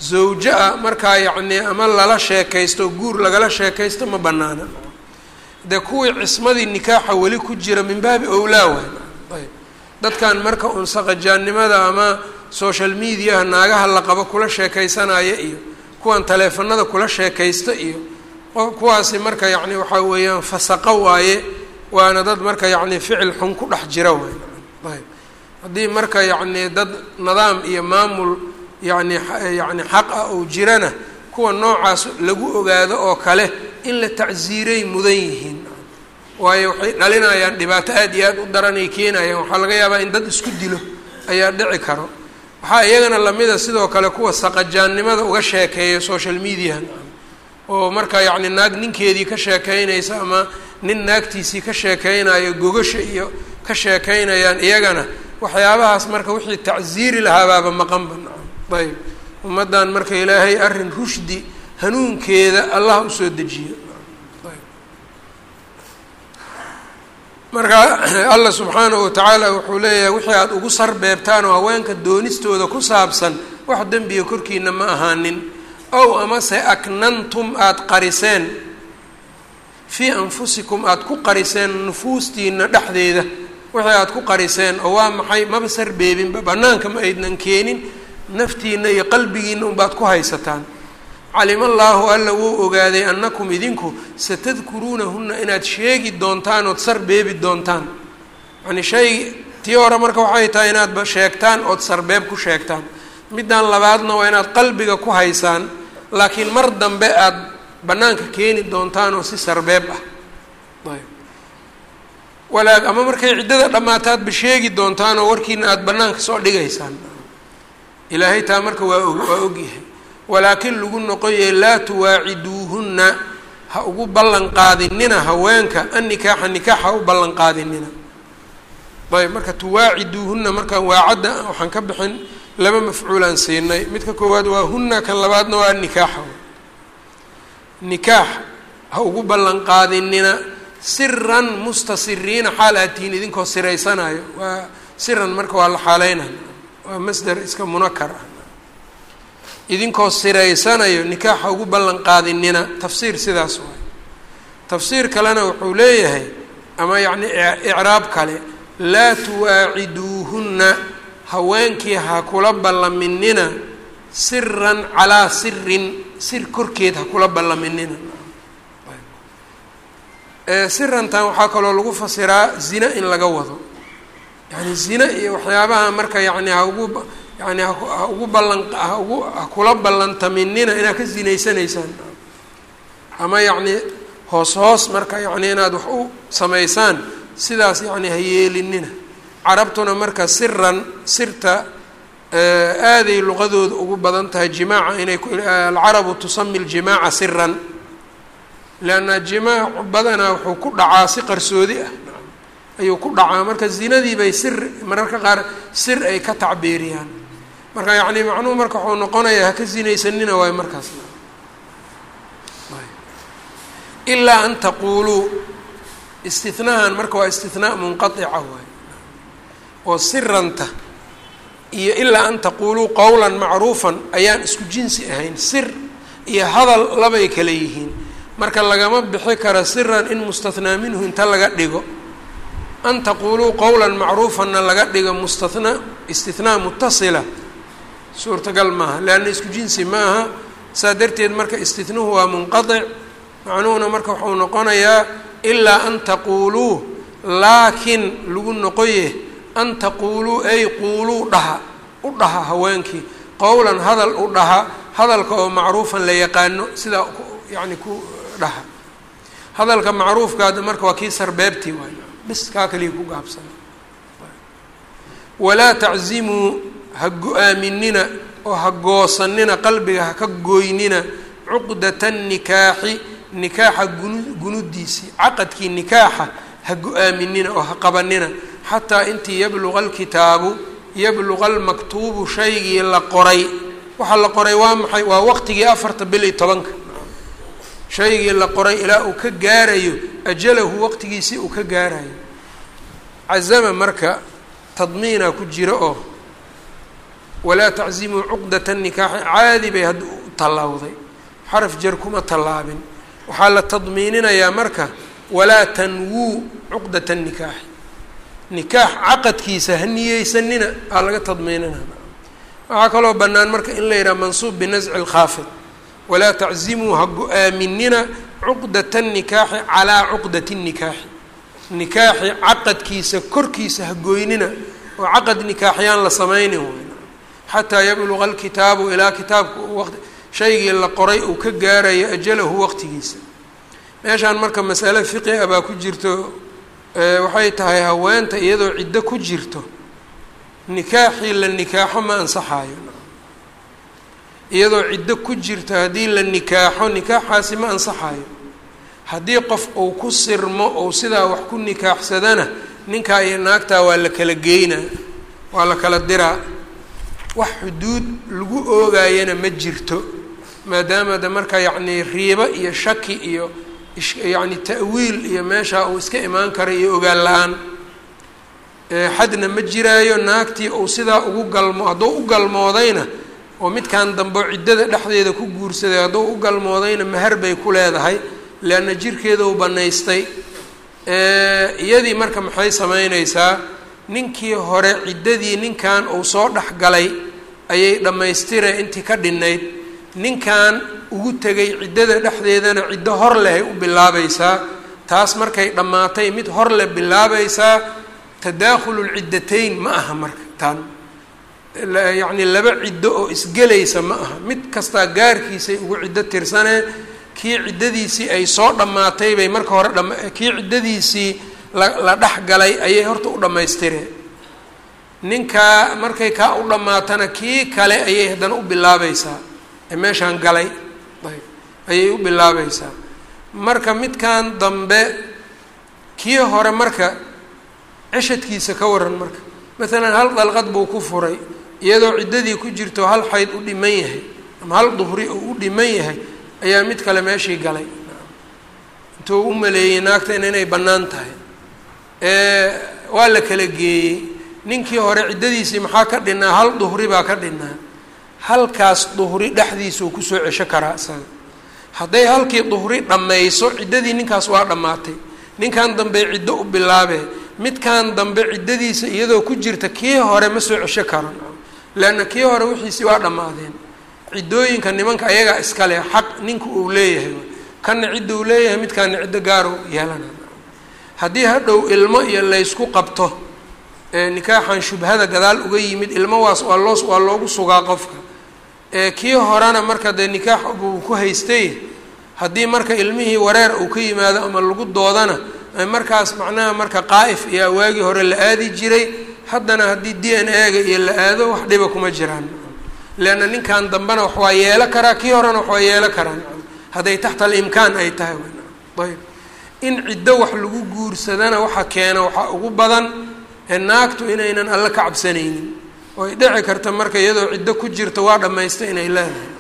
S1: zawjo ah markaa yacnii ama lala sheekaysto guur lagala sheekaysto ma banaana dee kuwii cismadii nikaaxa weli ku jira min baabi owlaa waay ayb dadkan marka un saqajaannimada ama social mediaha naagaha la qabo kula sheekaysanaya iyo kuwan taleefanada kula sheekaysta iyo kuwaasi marka yacni waxaa weeyaan fasaqo waaye waana dad marka yacni ficil xun ku dhex jira waay. Haddii marka yacni dad nidaam iyo maamul yacni yacni xaq ah oo jirana kuwa noocaas lagu ogaado oo kale in la tacsiiray mudan yihiin waayo waxay dhalinayaan dhibaato aada iyo aada u daranay keenayaan. Waxaa laga yaabaa in dad isku dilo ayaa dhici karo. Waxaa iyagana lamida sidoo kale kuwa saqajaannimada uga sheekeeya social media oo marka yacni naag ninkeedii ka sheekeynaysa ama nin naagtiisii ka sheekeynayo gogasha iyo ka sheekeynayaan iyagana waxyaabahaas marka wixii tacsiiri lahaabaaba maqanba ayb ummaddan marka ilaahay arrin rushdi hanuunkeeda allah u soo dejiyo marka allah subxaanahu watacaala wuxuu leeyahay wixii aada ugu sarbeebtaan oo haweenka doonistooda ku saabsan wax dembiga korkiina ma ahaanin. Ow amase aknantum aada qariseen? Fii anfusikum aada ku qariseen nufuustiina dhexdeeda. Wixii aada ku qariseen oo waa maxay? Maba sarbeebinba bannaanka ma aydnan keenin. Naftiina iyo qalbigiina unbaad ku haysataan calima allaahu alla wuu ogaaday annakum idinku satadkuruunahunna inaad sheegi doontaan ood sarbeebi doontaan. Yani shay tii hore marka waxay tahay inaadba sheegtaan ood sarbeeb ku sheegtaan. Middan labaadna waa inaad qalbiga ku haysaan laakiin mar dambe aada bannaanka keeni doontaan oo si sarbeeb ah. Ayb. Ama markay ciddada dhammaataadba sheegi doontaan oo warkiina aada bannaanka soo dhigaysaan. Ilaahay taa marka waa waa ogyahay walaakin lagu noqoyay laa tuwaaciduuhunna ha ugu ballan qaadinina haweenka an nikaaxa nikaax ha u ballan qaadinina ayb marka tuwaaciduuhunna markaan waacadda waxaan ka bixin laba mafcuulaan siinay. Midka koowaad waa hunna kan labaadna waa nikaaxa. Nikaax ha ugu ballan qaadinina siran mustasiriina xaal aad tihiin idinkoo siraysanayo. Waa siran marka waa la xaaleynayo waa masder iska munakar ah idinkoo siraysanayo nikaax ha ugu ballan qaadinina tafsiir sidaas waay. Tafsiir kalena wuxuu leeyahay ama yacni icraab kale laa tuwaaciduuhunna haweenkii ha kula ballaminina siran calaa sirin sir korkeed ha kula ballaminina sirantan waxaa kaloo lagu fasiraa zina in laga wado. Yani zina iyo waxyaabaha marka yani ha ugu yani ha ugu ballan ha ugu ha kula ballantaminina inaad ka zinaysanaysaan. Ama yacni hoos hoos marka yacni inaad wax u samaysaan sidaas yacni ha yeelinina carabtuna marka siran sirta aaday luqadooda ugu badan tahay jimaaca inay alcarabu tusami ljimaaca siran leanna jimaac badanaa wuxuu ku dhacaa si qarsoodi ah. Ayuu ku dhacaa. Marka zinadii bay sir mararka qaar sir ay ka tacbiiriyaan marka yacni macnuhu marka wuxuu noqonayaa haka zinaysanina waayo markaas. Ilaa an taquuluu istinahan marka waa istinaa munqaica waay. Oo siranta iyo ilaa an taquuluu qowlan macruufan ayaan isku jinsi ahayn sir iyo hadal labay kale yihiin. Marka lagama bixi karo siran in mustathnaa minhu inta laga dhigo. An taquuluu qowlan macruufanna laga dhigo mustathnaa istinaa mutasila suurtagal maaha leanna isku jinsi ma aha saa darteed marka istihnuhu waa munqaic macnuhuna marka wuxuu noqonayaa ilaa an taquuluu laakiin lagu noqoye an taquuluu ay quuluu dhaha u dhaha haweenkii. Qowlan hadal u dhaha hadalka oo macruufan la yaqaano sidaa yani ku dhaha. Hadalka macruufkaada marka waa kii sarbeebtii waay bis kaa kaliya ku gaabsana walaa taczimuu ha go'aaminina oo ha goosanina qalbiga ha ka gooynina cuqdata nikaaxi nikaaxa gunu gunudiisii caqadkii nikaaxa ha go'aaminina oo ha qabanina xataa intii yabluqa alkitaabu yabluqa almaktuubu shaygii la qoray. Waxaa la qoray waa maxay? Waa waqtigii afarta bil iyo tobanka. Shaygii la qoray ilaa uu ka gaarayo ajalahu waqtigiisii uu ka gaarayo. Cazama marka tadmiinaa ku jira oo walaa taczimuu cuqdata nikaaxi. Caadi bay hadda u tallaawday xaraf jar kuma tallaabin. Waxaa la tadmiininayaa marka walaa tanwuu cuqdata nikaaxi. Nikaax caqadkiisa ha niyeysanina aa laga tadmiininana waxaa kaloo bannaan marka in la yidhaha mansuub binasci lkhaafid walaa taczimuu ha go'aaminina cuqdata nikaaxi calaa cuqdati nikaaxi. Nikaaxi caqadkiisa korkiisa ha goynina oo caqad nikaaxyaan la sameynin weyn xataa yabluqa alkitaabu ilaa kitaabka shaygii la qoray uu ka gaarayo ajalahu waqtigiisa. Meeshaan marka masale fiqi a baa ku jirto waxay tahay haweenta iyadoo ciddo ku jirto. Nikaaxii la nikaaxo ma ansaxaayo. Iyadoo ciddo ku jirto haddii la nikaaxo nikaaxaasi ma ansaxaayo. Haddii qof uu ku sirmo ou sidaa wax ku nikaaxsadana ninkaa iyo naagtaa waa la kala geynaa waa la kala diraa wax xuduud lagu oogayana ma jirto maadaama de marka yacni riibo iyo shaki iyo yacni ta'wiil iyo meeshaa uu iska imaan kara iyo ogaan la'aan xadna ma jiraayo naagtii uu sidaa ugu galmo hadduu u galmoodayna oo midkan dambe ciddada dhexdeeda ku guursaday hadduu u galmoodayna mahar bay ku leedahay leanna jirkeeda uu bannaystay. Iyadii marka maxay samaynaysaa ninkii hore ciddadii ninkan uu soo dhex galay ayay dhammaystire intii ka dhinnayd. Ninkan ugu tegay ciddada dhexdeedana ciddo hor lehay u bilaabaysaa taas markay dhammaatay mid hor le bilaabaysaa tadaakhululciddatayn ma aha marka. Taan yacni laba ciddo oo isgelaysa ma aha. Mid kastaa gaarkiisay ugu ciddo tirsanee kii ciddadiisii ay soo dhammaatay bay marka hore dham kii ciddadiisii la dhex galay ayay horta u dhammaystireen ninkaa markay kaa u dhammaatana kii kale ayay haddana u bilaabaysaa ee meeshaan galay. Ayb. Ayay u bilaabaysaa marka midkan dambe kii hore marka ceshadkiisa ka waran marka. Maalan hal dalqad buu ku furay iyadoo ciddadii ku jirto hal xayd u dhiman yahay ama hal duhri oo u dhiman yahay ayaa mid kale meeshii galay. Intuu u maleeyey naagtana inay bannaan tahay waa la kala geeyey. Ninkii hore ciddadiisii maxaa ka dhinnaa? Hal duhri baa ka dhinnaa. Halkaas duhri dhexdiisuu ku soo cesho karaa isaga hadday halkii duhri dhammayso ciddadii ninkaas waa dhammaatay. Ninkan dambe ciddo u bilaabee midkan dambe ciddadiisa iyadoo ku jirta kii hore ma soo cesho karo. Leanna kii hore wixiisii waa dhammaadeen. Ciddooyinka nimanka ayagaa iskale xaq ninku uu leeyahay. Kanna cidda uu leeyahay midkaana ciddo gaaro yeelana haddii hadhow ilmo iyo laysku qabto nikaaxan shubhada gadaal uga yimid ilmo waas waa loo waa loogu sugaa qofka. Kii horena marka dee nikaax buu ku haystay haddii marka ilmihii wareer uu ka yimaado ama lagu doodana markaas macnaha marka qaa'if iyo awaagii hore la aadi jiray haddana haddii d n a-ga iyo la aado wax dhiba kuma jiraan. Leanna ninkan dambena wax waa yeelo karaa kii horena wax waa yeelo karaan hadday taxta alimkaan ay tahay ayb in ciddo wax lagu guursadana waxa keena waxaa ugu badan naagtu inaynan alle ka cabsanaynin. Oo ay dhici karta marka iyadoo ciddo ku jirta waa dhammaysta inay leedahay.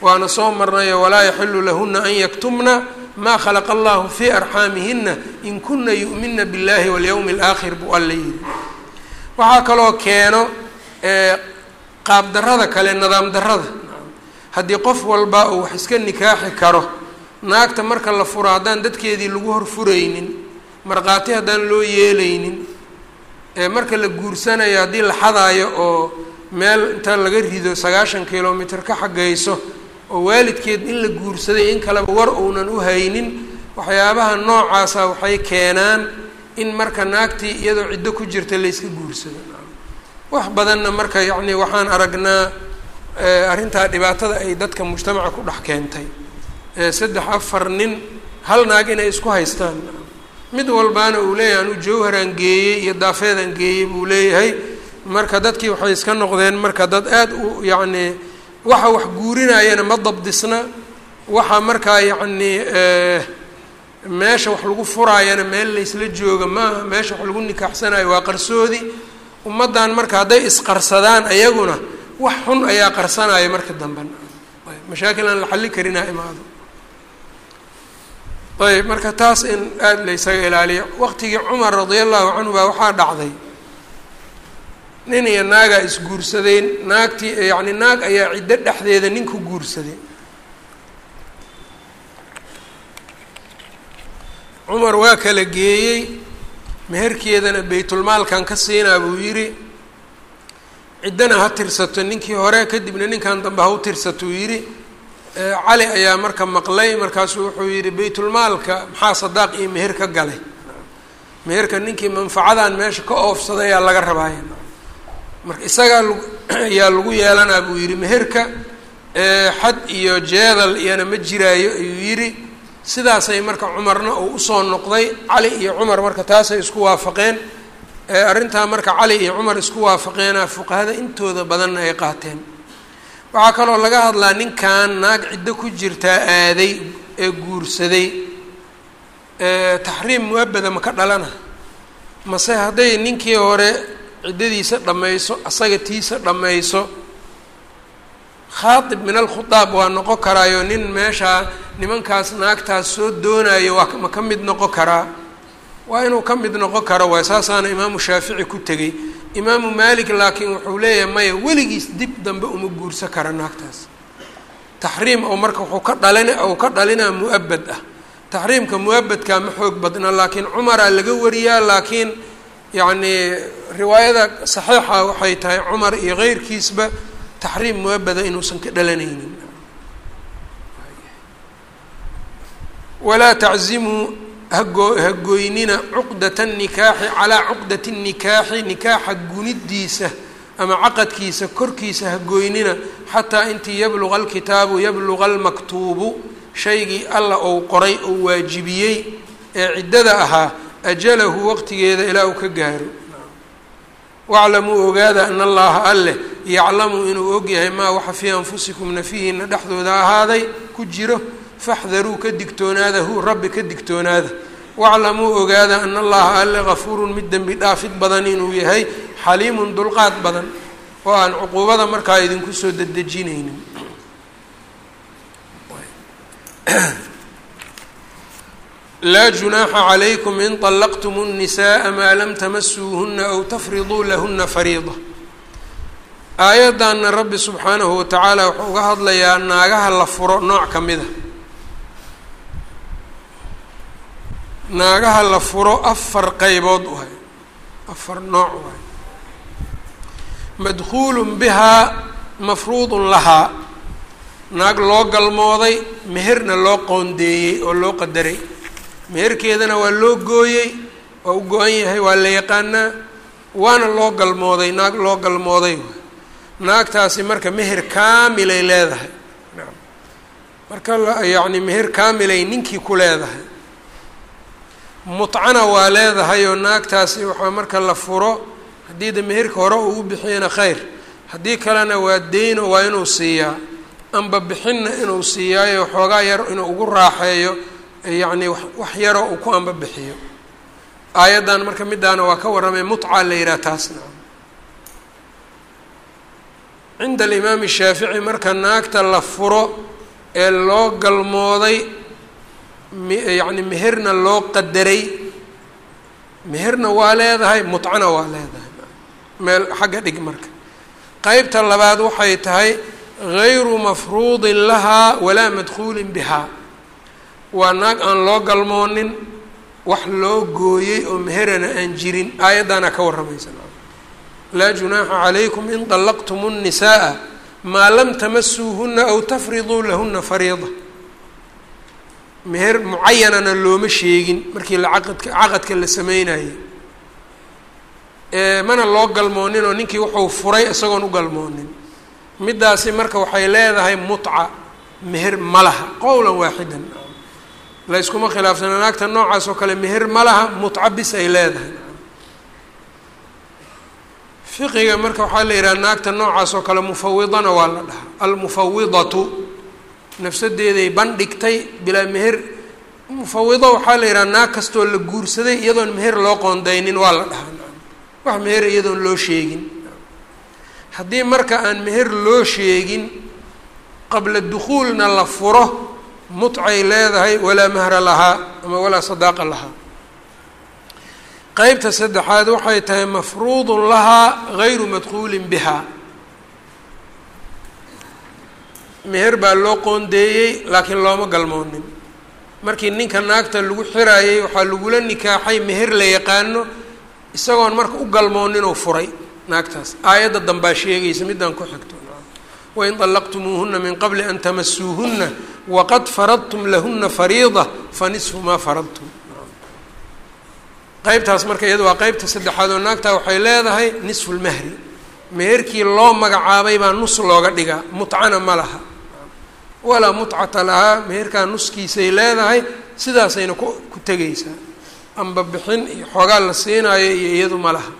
S1: Waana soo marnayo walaa yaxilu lahuna an yaktumna maa khalaqa allahu fii arxaamihina in kuna yu'mina biاllahi walyowmi اlaakhir buu alla yidhi. Waxaa kaloo keeno qaabdarada kale nidaam darada haddii qof walba uu wax iska nikaaxi karo naagta marka la furo haddaan dadkeedii lagu hor furaynin markhaati haddaan loo yeelaynin marka la guursanayo haddii la xadaayo oo meel inta laga rido sagaashan kilomitr ka xaggayso oo waalidkeed in la guursaday in kaleba war uunan u haynin waxyaabaha noocaasa waxay keenaan in marka naagtii iyadoo ciddo ku jirta layska guursado. Wax badanna marka yacni waxaan aragnaa arrintaa dhibaatada ay dadka mujtamaca ku dhex keentay saddex afar nin hal naag inay isku haystaan. Mid walbaana uu leeyahay anu jawharaan geeyey iyo daafeedaan geeyey buu leeyahay. Marka dadkii waxay iska noqdeen marka dad aada u yacni waxa wax guurinayana ma dabdisna. Waxa markaa yacni meesha wax lagu furaayana meel laysla jooga maaha meesha wax lagu nikaaxsanayo waa qarsoodi. Ummaddan marka hadday isqarsadaan ayaguna wax xun ayaa qarsanaya marka damben mashaakil aan la xalli karinaa imaado ayb marka taas in aada laysaga ilaaliyo. Waqtigii cumar radia allahu canhu baa waxaa dhacday. Nin iyo naagaa isguursadeen naagtii yacni naag ayaa ciddo dhexdeeda nin ku guursaday. Cumar waa kala geeyey. Meherkeedana baytulmaalkan ka siinaa buu yidhi ciddana ha tirsato ninkii hore kadibna ninkan dambe ha u tirsato uu yidhi cali ayaa marka maqlay markaasuu wuxuu yidhi baytulmaalka maxaa sadaaq iyo meher ka galay? Meherka ninkii manfacadan meesha ka oofsaday ayaa laga rabaaya marka isagaa lag ayaa lagu yeelanaa buu yidhi meherka xad iyo jeedal iyana ma jiraayo ayuu yidhi. Sidaasay marka cumarna uu u soo noqday cali iyo cumar marka taasay isku waafaqeen. Arrintaa marka cali iyo cumar isku waafaqeena fuqahada intooda badanna ay qaateen waxaa kaloo laga hadlaa ninkan naag ciddo ku jirtaa aaday ee guursaday. Taxriim mu'abada ma ka dhalana? Mase hadday ninkii hore ciddadiisa dhammayso asaga tiisa dhammayso khaatib min alkhutaab waa noqon karaayo nin meeshaa nimankaas naagtaas soo doonayo waa ma ka mid noqon karaa? Waa inuu ka mid noqon karo waay saasaana imaamu shaafici ku tegey imaamu maalik laakiin wuxuu leeyahay maya weligiis dib dambe uma guursan kara naagtaas taxriim oo marka wuxuu ka dhalin ou ka dhalinaa mu'abad ah. Taxriimka mu'abadkaa ma xoog badna laakiin cumaraa laga wariyaa laakiin yacnii riwaayada saxiixa waxay tahay cumar iyo keyrkiisba taxriim mu'abada inuusan ka dhalanaynin. Walaa taczimuu hagoo hagoynina cuqdata nikaaxi calaa cuqdati nikaaxi nikaaxa gunidiisa ama caqadkiisa korkiisa hagoynina xataa intii yabluqa alkitaabu yabluqa almaktuubu shaygii alla ou qoray ou waajibiyey ee ciddada ahaa ajalahu waqtigeeda ilaa uu ka gaaro. Waclamuu ogaada ana allaha alleh yaclamu inuu ogyahay maa waxa fii anfusikum nafihiina dhexdooda ahaaday ku jiro faxdaruu ka digtoonaada hu rabbi ka digtoonaada waclamuu ogaada ana allaha alle gafuurun mid dembi dhaafid badan inuu yahay xaliimun dulqaad badan oo aan cuquubada markaa idinku soo dedejinaynin laa junaaxa calaykum in طalaqtum الnisaءa maa lam tamasuuhuna aw tafriduu lahuna fariida aayaddanna rabbi subxaanahu watacaala wuxuu uga hadlayaa naagaha la furo nooc ka mida naagaha la furo afar qeybood waay afar nooc waay madkuulun bihaa mafruudun lahaa naag loo galmooday meherna loo qoondeeyey oo loo qadaray. Meherkeedana waa loo gooyey waa u go-an yahay waa la yaqaanaa waana loo galmooday naag loo galmooday naagtaasi marka meher kaamilay leedahay. Marka yacni meher kaamilay ninkii ku leedahay mutcana waa leedahay oo naagtaasi waxaa marka la furo haddii de meherka hore uu u bixiyana khayr. Haddii kalena waa deyno waa inuu siiyaa amba bixinna inuu siiyaayo xoogaa yar inuu ugu raaxeeyo yacni wax yaroo uu ku amba bixiyo. Aayaddan marka midaana waa ka warramay mutca la yidhaha taasna. Cinda alimaami shaafici marka naagta la furo ee loo galmooday myacni meherna loo qadaray meherna waa leedahay mutcana waa leedahay meel xagga dhig marka qeybta labaad waxay tahay gayru mafruudin lahaa walaa madkuulin bihaa waa naag aan loo galmoonin wax loo gooyey oo meherana aan jirin aayaddaana ka warramaysa laa junaaxa calaykum in طalaqtum الnisaءa maa lam tamasuuhuna aw tafriduu lahuna fariida meher mucayanana looma sheegin markii la caqadka la sameynayay. Mana loo galmoonin oo ninkii wuxuu furay isagoon u galmoonin. Middaasi marka waxay leedahay mutca meher ma laha qowlan waaxidan. La yskuma khilaafsana naagta noocaas oo kale meher ma laha mutca bis ay leedahay. Fiqiga marka waxaa la yidhaha naagta noocaas oo kale mufawidana waa la dhahaa. Almufawidatu nafsadeeday bandhigtay bilaa meher. Mufawido waxaa la yidhaha naag kastoo la guursaday iyadoon meher loo qoondeynin waa la dhahaa. Wax meher iyadoon loo sheegin. Haddii marka aan meher loo sheegin qabla dukhuulna la furo mutcay leedahay walaa mahra lahaa ama walaa sadaaqa lahaa. Qeybta saddexaad waxay tahay mafruudun lahaa gayru madkuulin bihaa meher baa loo qoondeeyey laakiin looma galmoonin. Markii ninka naagta lagu xiraayey waxaa lagula nikaaxay meher la yaqaano isagoon marka u galmooninuu furay naagtaas. Aayadda dambaa sheegaysa midaan ku xigto. Wain طalaqtumuuhuna min qabli an tamasuuhuna waqad faradtum lahuna fariida fanisfu maa faradtum. Qeybtaas marka iyada waa qeybta saddexaad oo naagtaa waxay leedahay nisfu lmahri meherkii loo magacaabay baa nus looga dhigaa mutcana ma laha walaa mutcata lahaa meherkaa nuskiisay leedahay sidaasayna ku ku tegaysaa. Amba bixin iyo xoogaa la siinaayo iyo iyadu ma laha.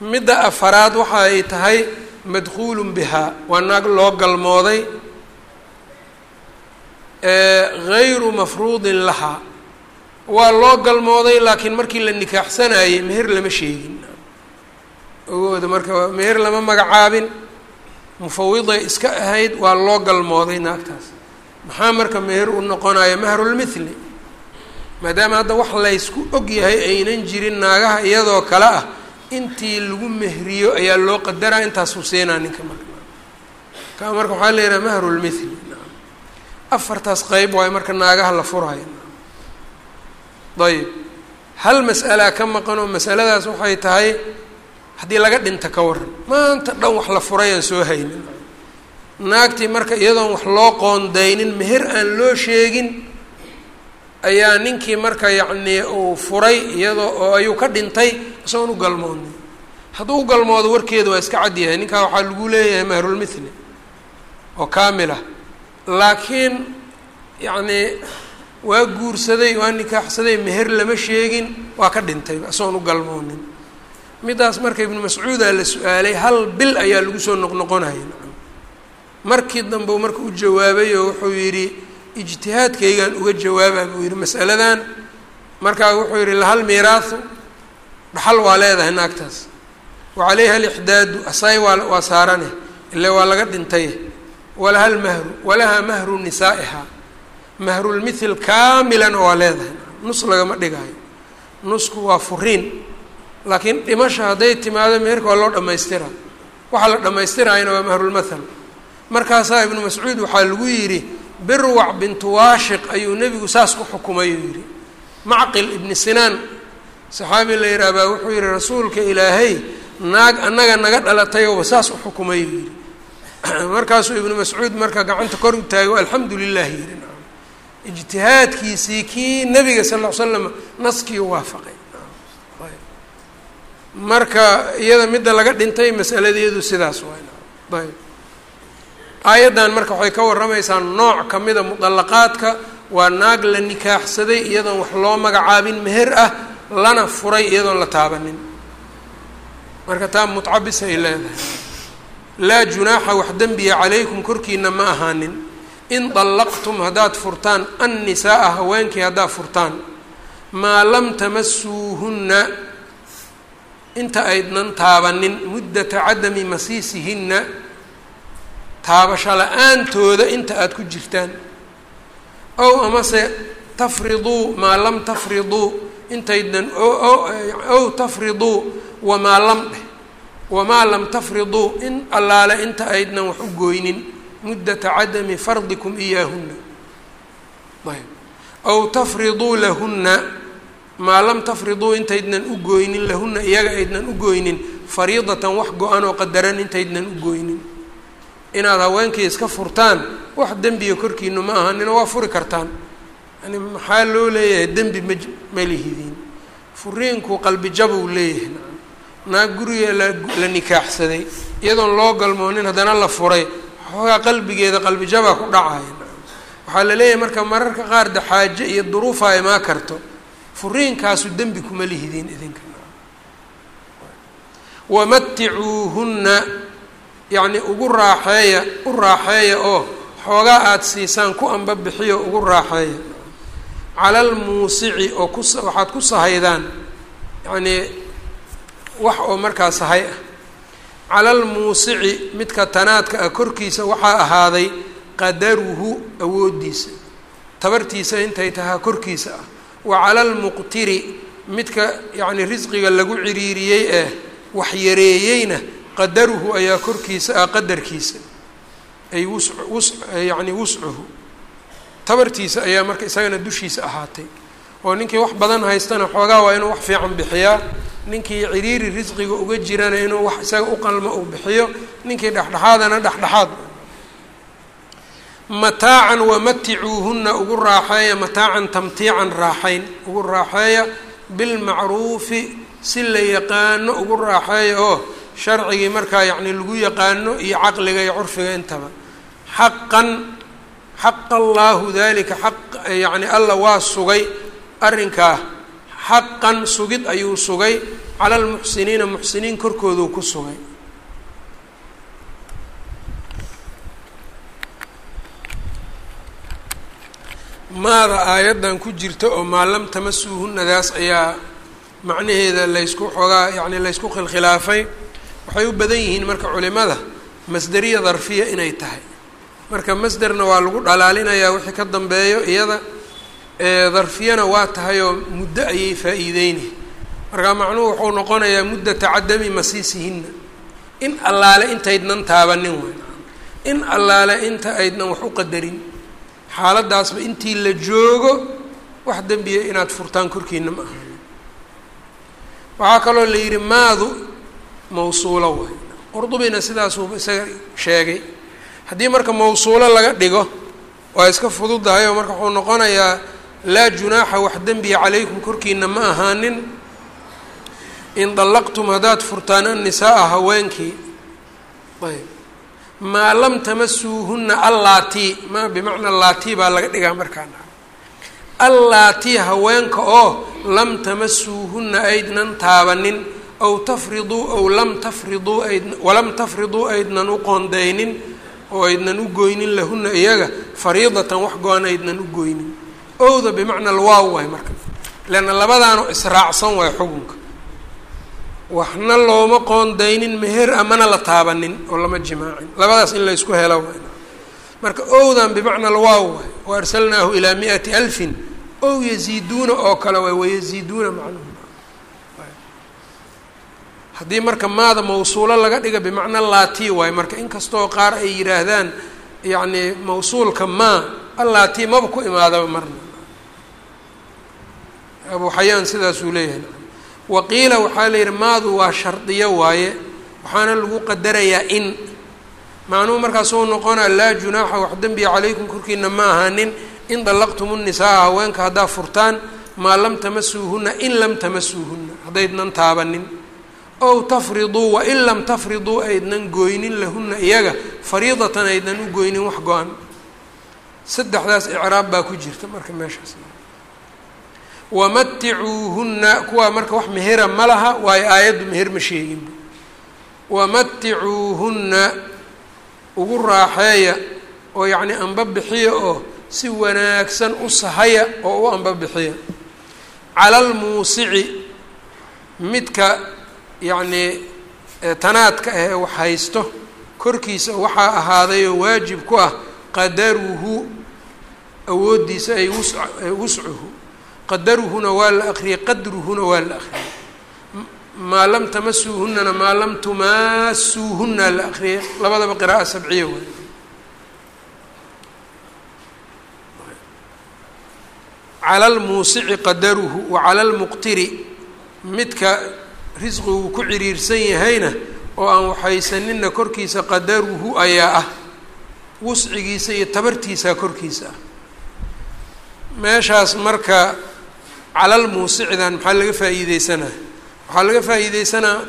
S1: Midda afaraad waxa ay tahay madkuulun bihaa waa naag loo galmooday gayru mafruudin lahaa waa loo galmooday laakiin markii la nikaaxsanayey meher lama sheegin. Ogooda marka meher lama magacaabin mufawiday iska ahayd waa loo galmooday naagtaas. Maxaa marka meher u noqonaya mahrulmithli maadaama hadda wax laysku og yahay aynan jirin naagaha iyadoo kale ah intii lagu mehriyo ayaa loo qadaraa intaasuu siinaa ninka marka. Ka marka waxaa la yidhaha mahrulmithli afartaas qeyb waayo marka naagaha la furaayo ayb hal mas'alaa ka maqan oo masaladaas waxay tahay haddii laga dhinta ka waran maanta dhan wax la furayaan soo haynin. Naagtii marka iyadoon wax loo qoondaynin meher aan loo sheegin ayaa ninkii marka yacnii uu furay iyadoo oo ayuu ka dhintay isagoon u galmoodnay hadduu u galmoodo warkeeda waa iska cad yahay. Ninkaa waxaa lagu leeyahay mahrulmithli oo kaamil ah. Laakiin yacnii waa guursaday waa nikaaxsaday meher lama sheegin waa ka dhintay isagoon u galmoonin middaas marka ibnu mascuudaa la su'aalay hal bil ayaa lagu soo noqnoqonaya markii dambe u marka u jawaabay oo wuxuu yidhi ijtihaadkaygaan uga jawaabaa buu yidhi masaladan. Markaa wuxuu yidhi lahal miiraahu dhaxal waa leedahay naagtaas. Wa calayha alixdaadu asay waa waa saarane ile waa laga dhintay. Walaha lmahru walahaa mahru nisaa'iha. Mahrulmithil kaamilan waa leedahay. Nus lagama dhigaayo nusku waa furiin laakiin dhimasha hadday timaado meherka waa loo dhammaystira. Waxaa la dhammaystiraayana waa mahrulmathal markaasaa ibnu mascuud waxaa lagu yidhi birwac bintu waashiq ayuu nebigu saas ku xukumay uu yidhi. Macqil ibni sinaan saxaabi la yidhaah baa wuxuu yihi rasuulka ilaahay naag annaga naga dhalatayooba saas u xukumay uu yidhi. Markaasuu ibnu mascuud marka gacanta kor u taago alxamdu lilah yidhi ijtihaadkiisii kii nabiga sal ly slam naskii waafaqay marka iyada midda laga dhintay masaladeedu sidaas waay ayb. Aayaddan marka waxay ka warramaysaa nooc ka mida mudallaqaadka waa naag la nikaaxsaday iyadoon wax loo magacaabin meher ah lana furay iyadoon la taabanin. Marka taa mutcabis ay leedahay. Laa junaaxa wax dembiya calaykum korkiina ma ahaanin. In dallaqtum haddaad furtaan annisaaa haweenkii haddaad furtaan maa lam tamasuuhunna inta aydnan taabanin muddata cadami masiisihinna taabasho la'aantooda inta aada ku jirtaan. Ow amase tafriduu maa lam tafriduu intaydnan ow tafriduu wamaa lam dheh wamaa lam tafriduu in allaale inta aydnan wax u gooynin muddata cadami fardikum iyaahunna. Ayb ow tafriduu lahunna maa lam tafriduu intaydnan u gooynin lahunna iyaga aydnan u gooynin fariidatan wax go-an oo qadaran intaydnan u gooynin inaad haweenkii iska furtaan wax dembiga korkiinu ma ahanina waa furi kartaan. Yani maxaa loo leeyahay dembi ma ma lihidiin. Furiinku qalbi jabuu leeyahay naag guriga la nikaaxsaday iyadoon loo galmoonin haddana la furay xoogaa qalbigeeda qalbi jabaa ku dhacaya waxaa la leeyahay marka mararka qaar de xaaje iyo duruufaa imaa karto furiinkaasu dembi kuma lihidiin idinka. Wamaticuuhunna yacni ugu raaxeeya u raaxeeya oo xoogaa aada siisaan ku amba bixiyo ugu raaxeeya. Cala almuusici oo ku waxaad ku sahaydaan yacnii wax oo markaa sahay ah. Cala almuusici midka tanaadka ah korkiisa waxaa ahaaday qadaruhu awooddiisa. Tabartiisa intay tahaa korkiisa ah wa cala almuqtiri midka yacni risqiga lagu ciriiriyey eh wax yareeyeyna qadaruhu ayaa korkiisa ah qadarkiisa. Ay wus wus yacni wuscuhu. Tabartiisa ayaa marka isagana dushiisa ahaatay. Oo ninkii wax badan haystana xoogaa waa inuu wax fiican bixiyaa. Ninkii ciriiri risqiga uga jirana inuu wax isaga u qalmo uu bixiyo. Ninkii dhexdhexaadana dhexdhexaad mataacan wamaticuuhunna ugu raaxeeya mataacan tamtiican raaxayn ugu raaxeeya bilmacruufi si la yaqaano ugu raaxeeya oo sharcigii markaa yacni lagu yaqaano iyo caqliga iyo curfiga intaba. Xaqan xaqa allaahu dalika xaq yacni alla waa sugay arrinkaa xaqan sugid ayuu sugay cala almuxsiniina muxsiniin korkooduu ku sugay maada aayaddan ku jirta oo maa lam tamasuuhunadaas ayaa macnaheeda laysku xoogaa yacni laysku khilkhilaafay waxay u badan yihiin marka culimada masderiya darfiya inay tahay. Marka masderna waa lagu dhalaalinayaa wixii ka dambeeyo iyada darfiyana waa tahay oo muddo ayay faa-iideynay marka macnuhu wuxuu noqonayaa muddata cadami masiisihinna. In allaale intaydnan taabanin weyn in allaale inta aydnan wax u qadarin xaaladaasba intii la joogo wax dembiya inaad furtaan korkiina ma aha. Waxaa kaloo la yidhi maadu mawsuulo way. Qurdubina sidaasuuba isaga sheegay. Haddii marka mawsuulo laga dhigo waa iska fududahay oo marka wuxuu noqonayaa laa junaaxa wax dembiya calaykum korkiina ma ahaanin. In dallaqtum haddaad furtaan annisaaa haweenkii. Ayb maa lam tamasuuhunna allaatii ma bimacnaa laatii baa laga dhigaa markaan allaatii haweenka oo lam tamasuuhunna aydnan taabanin aw tafriduu aw lam tafriduu ayd walam tafriduu aydnan u qoondeynin oo aydnan u goynin lahuna iyaga fariidatan wax go-an aydnan u goynin. Owda bimacna alwaaw waay marka. Leanna labadaanu israacsan waay xukunka waxna looma qoondeynin meher amana la taabanin oo lama jimaacin. Labadaas in laysku helo marka owdan bimacna alwaaw waay. Wa arsalnaahu ilaa mi-ati alfin. Ow yaziiduuna oo kale waay wayaziiduuna macnuhu. Haddii marka maada mawsuulo laga dhiga bimacna laati waay. Marka inkastoo qaar ay yidhaahdaan yacni mawsuulka maa allaati maba ku imaadaba marna. Abu xayaan sidaasuu leeyahay waqiila waxaa la yidhi maadu waa shardiyo waaye waxaana lagu qadarayaa in. Macnuhu markaasuu noqonaa laa junaaxa wax dembiya calaykum korkiina ma ahaanin. In dallaqtum nnisaaa haweenka haddaa furtaan maa lam tamasuuhunna in lam tamasuuhunna. Haddaydnan taabanin ow tafriduu wain lam tafriduu aydnan goynin lahuna iyaga fariidatan aydnan u goynin wax go-an. Saddexdaas icraab baa ku jirta marka meeshaas wamaticuuhunna kuwaa marka wax mehera ma laha waayo aayaddu meher ma sheeginba wamaticuuhunna ugu raaxeeya oo yacni anbabixiya oo si wanaagsan u sahaya oo u anbabixiya cala almuusici midka yacnii tanaadka ah ee wax haysto korkiisa waxaa ahaadayoo waajib ku ah qadaruhu awooddiisa ay wus wuscuhu qadaruhuna waa la akriyey qadruhuna waa la akriyey maa lam tamasuuhunana maa lam tumaasuuhuna la akriyay labadaba qira'a sabciya waay cala almuusici qadaruhu wa cala almuqtiri midka risqigu ku ciriirsan yahayna oo aan waxaysanina korkiisa qadaruhu ayaa ah. Wuscigiisa iyo tabartiisaa korkiisa ah. Meeshaas marka calal muusicdan maxaa laga faa'iideysanaa waxaa laga faa'iideysanaa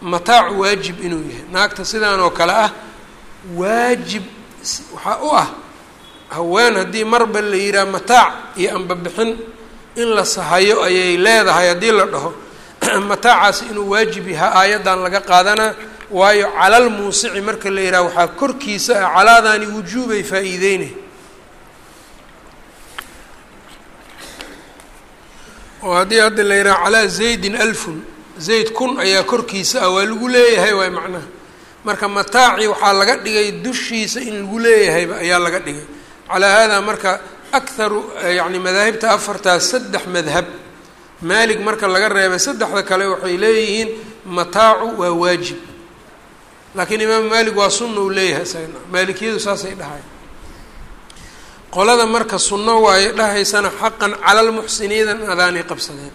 S1: mataacu waajib inuu yahay. Naagta sidaan oo kale ah waajib waxaa u ah haween haddii marba la yidhaha mataac iyo anbabixin in la sahayo ayay leedahay haddii la dhaho. Mataacaasi inuu waajib yahaa aayaddan laga qaadanaa waayo calal muusici marka la yidhaha waxaa korkiisa ah calaadaani wujuubay faa'iideynay oo haddii hadda la yidhaha calaa zaydin alfun zayd kun ayaa korkiisa ah waa lagu leeyahay waay macnaha. Marka mataaci waxaa laga dhigay dushiisa in lagu leeyahayba ayaa laga dhigay. Calaa haadaa marka akharu yacni madaahibta afartaas saddex madhab maalig marka laga reebay saddexda kale waxay leeyihiin mataacu waa waajib. Laakiin imaamu maalig waa sunna uu leeyahay isagana maalikiyadu saasay dhahay qolada marka sunno waaye dhahaysana xaqan calalmuxsiniinan adaanay qabsadeen.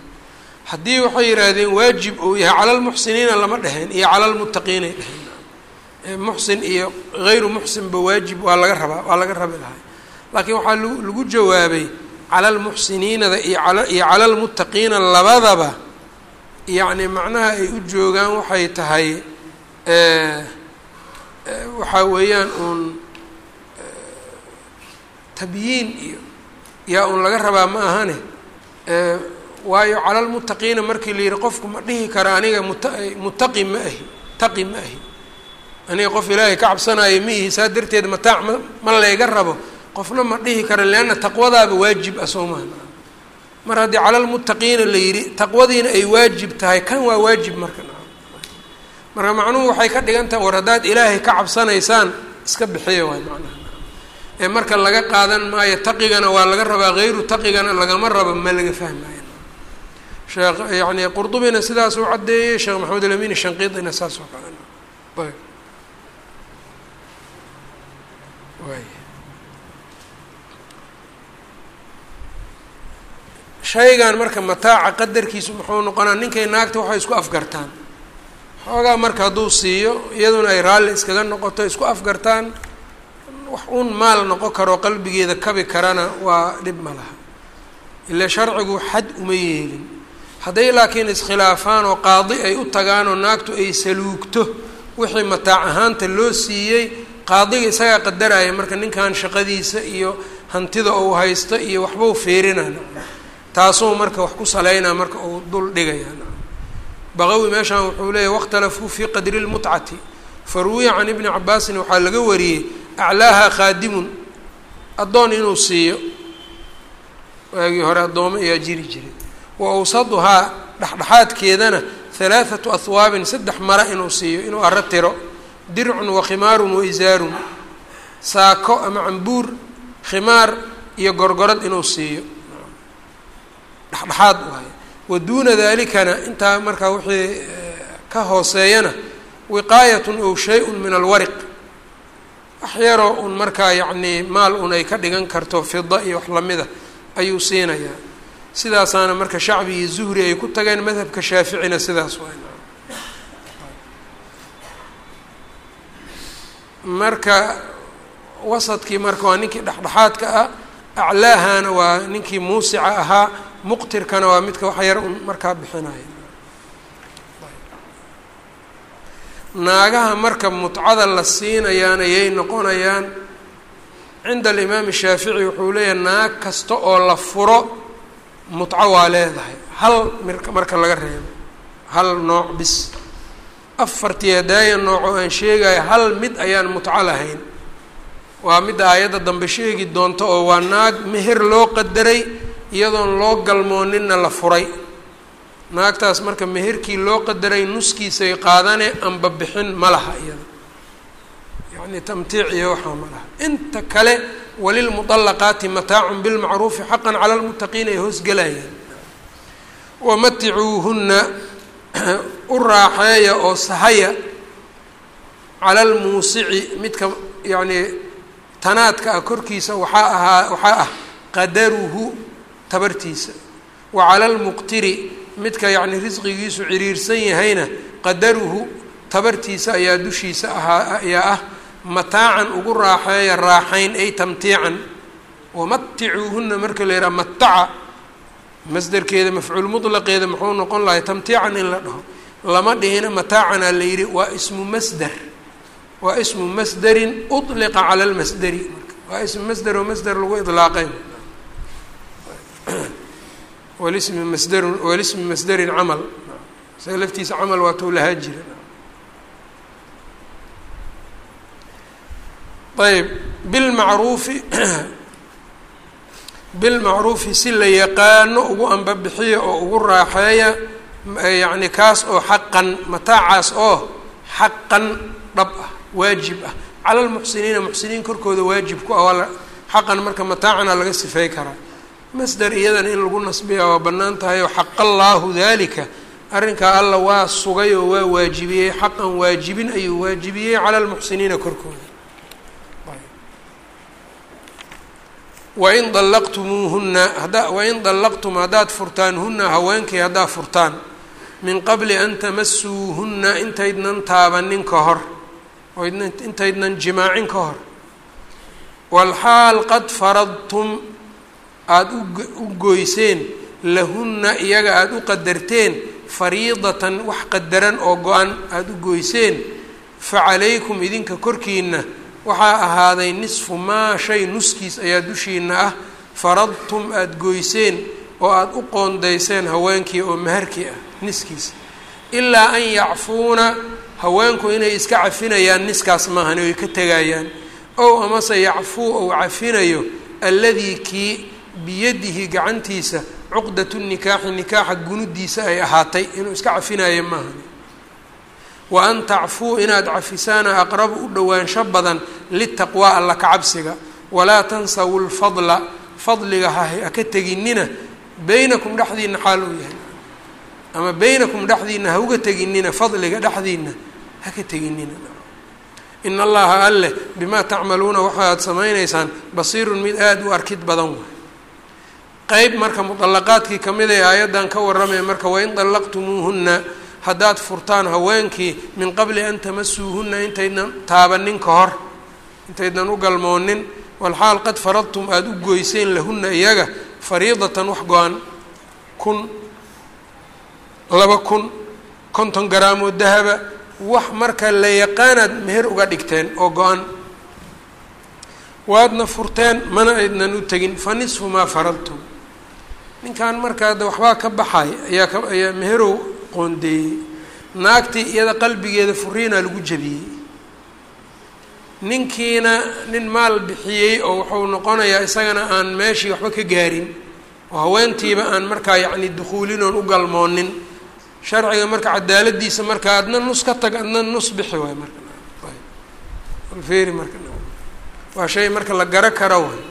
S1: Haddii waxay yidhaahdeen waajib uu yahay calalmuxsiniina lama dheheen iyo calalmuttaqiinay dheheen muxsin iyo hayru muxsinba waajib waa laga rabaa waa laga rabi lahay laakiin waxaa lagu jawaabay calalmuxsiniinada iyo iyo calalmuttaqiina labadaba yacni macnaha ay u joogaan waxay tahay waxaa weeyaan uun tabyiin iyo yaa un laga rabaa ma ahane waayo calalmuttaqiina markii la yihi qofku ma dhihi kara aniga muta muttaqi ma ahi taqi ma ahi. Aniga qof ilaahay ka cabsanaayo ma saa darteed mataac ma ma layga rabo. Qofna ma dhihi kara leanna taqwadaaba waajib ah soo maha mar haddii calalmuttaqiina la yidhi taqwadiina ay waajib tahay kan waa waajib marka. Marka macnuhu waxay ka dhigan tahay war haddaad ilaahay ka cabsanaysaan iska bixiya waay macnaha ee marka laga qaadan maayo taqigana waa laga rabaa hayru taqigana lagama rabo ma laga fahmaayo sheekh yani qurdubina sidaas uu caddeeyey sheekh maxamed alamin shanqiidina saas oo kale shaygan marka mataaca qadarkiisu muxuu noqonaa ninkay naagta waxay isku afgartaan. Xoogaa marka hadduu siiyo iyaduna ay raalli iskaga noqoto isku afgartaan wax uun maal noqon karo qalbigeeda kabi karana waa dhib ma laha. Ile sharcigu xad uma yeelin. Hadday laakiin iskhilaafaan oo qaadi ay u tagaan oo naagtu ay saluugto wixii mataac ahaanta loo siiyey qaadiga isagaa qadaraya marka ninkan shaqadiisa iyo hantida uu haysto iyo waxbau feerinana taasuu marka wax ku saleynaa marka uu dul dhigaya baqawi meeshaan wuxuu leeyahy wakhtalafuu fii qadri lmutcati faruwiya can ibni cabaasin waxaa laga wariyey aclaaha khaadimun addoon inuu siiyo. Waagii hore addoomo ayaa jiri jiray. Wa awsaduhaa dhexdhexaadkeedana halaathatu ahwaabin saddex mara inuu siiyo inuu arro tiro. Dircun wa khimaarun wa isaarun saako ama cambuur khimaar iyo gorgorad inuu siiyo. Dhexdhexaad waayo wa duuna dalikana intaa markaa wixii ka hooseeyana wiqaayatun ow shay-un min alwariq wax yaroo un markaa yacnii maal un ay ka dhigan karto fida iyo wax lamida ayuu siinayaa. Sidaasaana marka shacbi iyo zuhri ay ku tageen madhabka shaaficina sidaas waay marka wasadkii marka waa ninkii dhexdhexaadka ah aclaahana waa ninkii muusica ahaa muqtirkana waa midka wax yar un markaa bixinaya naagaha marka mutcada la siinayaana yay noqonayaan cinda alimaami shaafici wuxuu leeyahay naag kasta oo la furo mutco waa leedahay. Hal marka laga reebo hal nooc bis. Afartii hadaaya nooc oo aan sheegayo hal mid ayaan mutco lahayn. Waa midda aayadda dambe sheegi doonto oo waa naag meher loo qadaray iyadoon loo galmooninna la furay naagtaas marka meherkii loo qadaray nuskiisay qaadane anba bixin ma laha iyada. Yacni tamtiic iyo waxaa ma laha. Inta kale walilmuطalaqaati mataacun bilmacruufi xaqan cala lmuttaqiin ay hoosgelayaan wamaticuuhunna u raaxeeya oo sahaya cala lmuusici midka yacnii tanaadka ah korkiisa waxaa ahaa waxaa ah qadaruhu tabartiisa. Wa cala lmuqtiri midka yacni risqigiisu ciriirsan yahayna qadaruhu tabartiisa ayaa dushiisa ahaa ayaa ah mataacan ugu raaxeeya raaxayn ay tamtiican. Wamaticuuhuna marka la yidhaha mataca masderkeeda mafcuul mutlaqeeda muxuu noqon lahay tamtiican in la dhaho. Lama dhihina mataacanaa la yidhi waa ismu masder waa ismu masderin uطliqa cala lmasderi waa ismu masder oo masder lagu ilaaqay walismi masderun walismi masderin camal isaga laftiisa camal waa tou lahaa jira. Ayb bilmacruufi bilmacruufi si la yaqaano ugu anbabixiya oo ugu raaxeeya yacni kaas oo xaqan mataacaas oo xaqan dhab ah waajib ah. Cala lmuxsiniina muxsiniin korkooda waajib ku ah xaqan marka mataacana laga sifey karaa masder iyadana in lagu nasbiya waa bannaan tahay oo xaqa allaahu dalika arrinkaa alla waa sugay oo waa waajibiyey xaqan waajibin ayuu waajibiyey cala lmuxsiniina korkooda. Wain dallaqtumuuhunna hadda wain dallaqtum haddaad furtaan hunna haweenkii haddaad furtaan min qabli an tamasuuhunna intaydnan taabanin ka hor oo intaydnan jimaacin ka hor. Walxaal qad faradtum aada u goyseen lahunna iyaga aada u qadarteen fariidatan wax qadaran oo go-an aada u goyseen fa calaykum idinka korkiina waxaa ahaaday nisfu maa shay nuskiis ayaa dushiina ah faradtum aada goyseen oo aada u qoondayseen haweenkii oo maharkii ah niskiis. Ilaa an yacfuuna haweenku inay iska cafinayaan niskaas maahan oy ka tegayaan ow amase yacfuu ou cafinayo alladii kii biyadihi gacantiisa cuqdatu nikaaxi nikaaxa gunudiisa ay ahaatay inuu iska cafinayo maahan wa an tacfuu inaad cafisaana aqrabu u dhowaansho badan litaqwaa alla ka cabsiga. Walaa tansawu lfadla fadliga ha ka teginina beynakum dhexdiina xaal uu yahay. Ama beynakum dhexdiina ha uga teginina fadliga dhexdiina ha ka teginina in allaha alleh bimaa tacmaluuna waxa aad samaynaysaan basiirun mid aada u arkid badan waay qeyb marka muطalaqaadkii ka mid ee aayaddan ka warramaya marka wain dallaqtumuuhunna haddaad furtaan haweenkii min qabli an tamasuuhunna intaydan taabanin ka hor intaydan u galmoonin walxaal qad faradtum aada u goyseen lahunna iyaga fariidatan wax go-an kun laba kun konton garaamoo dahaba wax marka la yaqaanaad meher uga dhigteen oo go-an. Waadna furteen mana aydnan u tegin fa nisfu maa faradtum ninkan markaa de waxbaa ka baxay ayaa ka ayaa meherow qoondeeyey. Naagtii iyada qalbigeeda furiinaa lagu jebiyey. Ninkiina nin maal bixiyey oo wuxuu noqonayaa isagana aan meeshii waxba ka gaarin oo haweentiiba aan markaa yacni dukhuulin oon u galmoonin. Sharciga marka cadaaladiisa marka adna nus ka tag adna nus bixi waay marka. Alfeeri marka. Waa shay marka la garo karo waay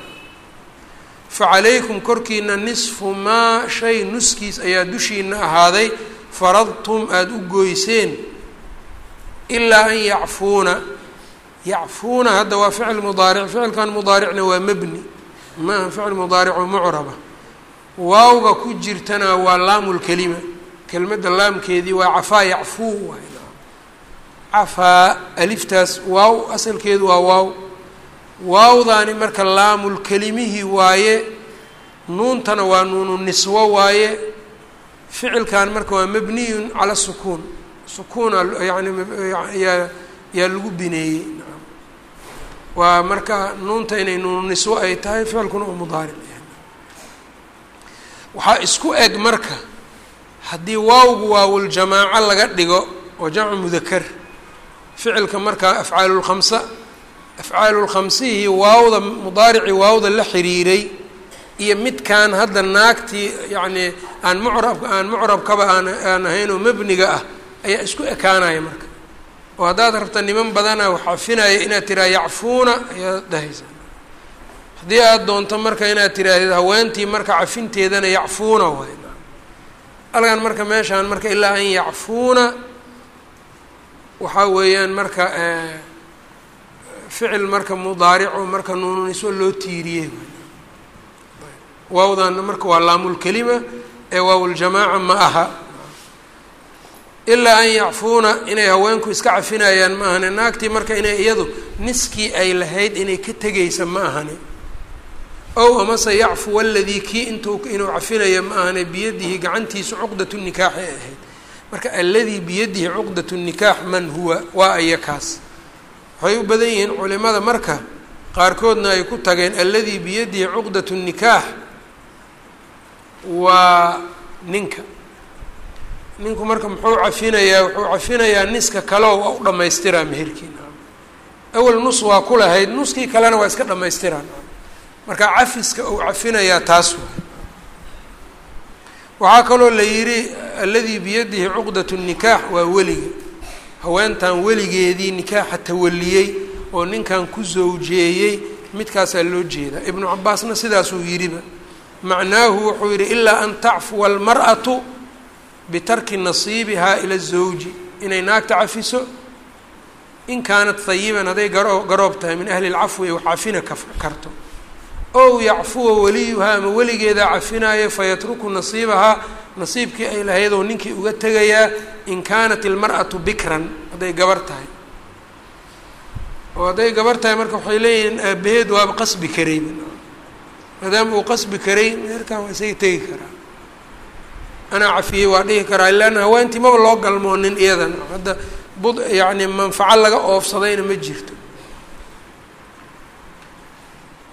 S1: fa calaykum korkiina nisfu maa shay nuskiis ayaa dushiina ahaaday faradtum aada u goyseen ilaa an yacfuuna. Yacfuuna hadda waa ficil mudaaric ficilkan mudaaricna waa mebni maaha ficil mudaarico mucraba waawga ku jirtana waa laamu lkelima kelmadda laamkeedii waa cafaa yacfuu cafaa aliftaas waaw asalkeedu waa waaw waawdaani marka laamulkelimihii waaye nuuntana waa nuunu niswo waaye ficilkan marka waa mabniyun cala sukuun. Sukuuna yani yaa yaa lagu bineeyey. Waa marka nuunta inay nuunu niswo ay tahay ficilkuna oo mudaaric waxaa isku eg marka haddii waawgu waawuljamaaco laga dhigo oo jamcu mudakar ficilka markaa afcaalulkhamsa afcaalulkhamsihii waawda mudaaricii waawda la xiriiray iyo midkan hadda naagtii yacnii aan mucrab aan mucrabkaba aan aan ahayn oo mebniga ah ayaa isku ekaanaya marka. Oo haddaad rabta niman badana wax cafinaya inaad tiraa yacfuuna ayaad dhahaysaa haddii aada doonto marka inaad tiraahdeed haweentii marka cafinteedana yacfuuna waay algan marka meeshaan marka ilaa an yacfuuna waxaa weeyaan marka ficil marka mudaarico marka nuununiswo loo tiiriyey. Waawdaana marka waa laamulkelima ee waawuljamaaca ma aha. Ilaa an yacfuuna inay haweenku iska cafinayaan ma ahane. Naagtii marka inay iyadu niskii ay lahayd inay ka tegaysa ma ahani ow amase yacfuwa aladii kii intuu inuu cafinayo ma ahane biyadihi gacantiisu cuqdatu nikaaxi ay ahayd. Marka alladii biyadihi cuqdatu nikaax man huwa waa aya kaas waxay u badan yihiin culimada marka qaarkoodna ay ku tageen alladii biyadihi cuqdatu nikaax waa ninka. Ninku marka muxuu cafinayaa wuxuu cafinayaa niska kale waa u dhamaystiraa meherkiina. Awel nus waa ku lahayd nuskii kalena waa iska dhamaystiraan marka cafiska uu cafinayaa taas waay waxaa kaloo la yidhi alladii biyadihi cuqdatu nikaax waa weliga haweentan weligeedii nikaaxa tawaliyey oo ninkan ku zawjeeyey midkaasaa loo jeedaa ibnu cabaasna sidaasuu yidhiba. Macnaahu wuxuu yidhi ilaa an tacfuwa almar'atu bitarki nasiibihaa ila zawji. Inay naagta cafiso in kaanat hayiban hadday garo garoob tahay min ahli lcafwi wax cafina ka karto ow yacfuwa weliyuhaa ama weligeedaa cafinaayo fayatruku nasiibahaa nasiibkii ay lahayd oo ninkii uga tegayaa in kaanat ilmar'atu bikran hadday gabar tahay. Oo hadday gabar tahay marka waxay leeyihiin aabaheed waaba qasbi karayba maadaama uu qasbi karay? Meerkan waa isaga tegi karaa. Anaa cafiyey waa dhihi karaa. Ilaana haweentii maba loo galmoonin iyadan. Hadda bud yacni manfaco laga oofsadayna ma jirto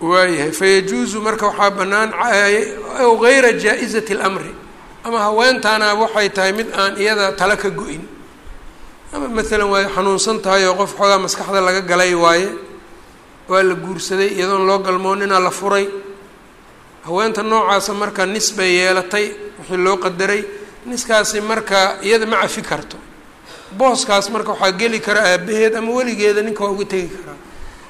S1: waayahay fayajuuzu marka waxaa bannaan ow gayra jaa-izati اlamri ama haweentaana waxay tahay mid aan iyada tala ka go-in. Ama maalan waa xanuunsan tahay oo qof xoogaa maskaxda laga galay waaye waa la guursaday iyadoon loo galmoonina la furay. Haweenta noocaasa marka nis bay yeelatay wixii loo qadaray. Niskaasi marka iyada ma cafi karto. Booskaas marka waxaa geli kara aabaheed ama weligeeda ninka waa uga tegi karaa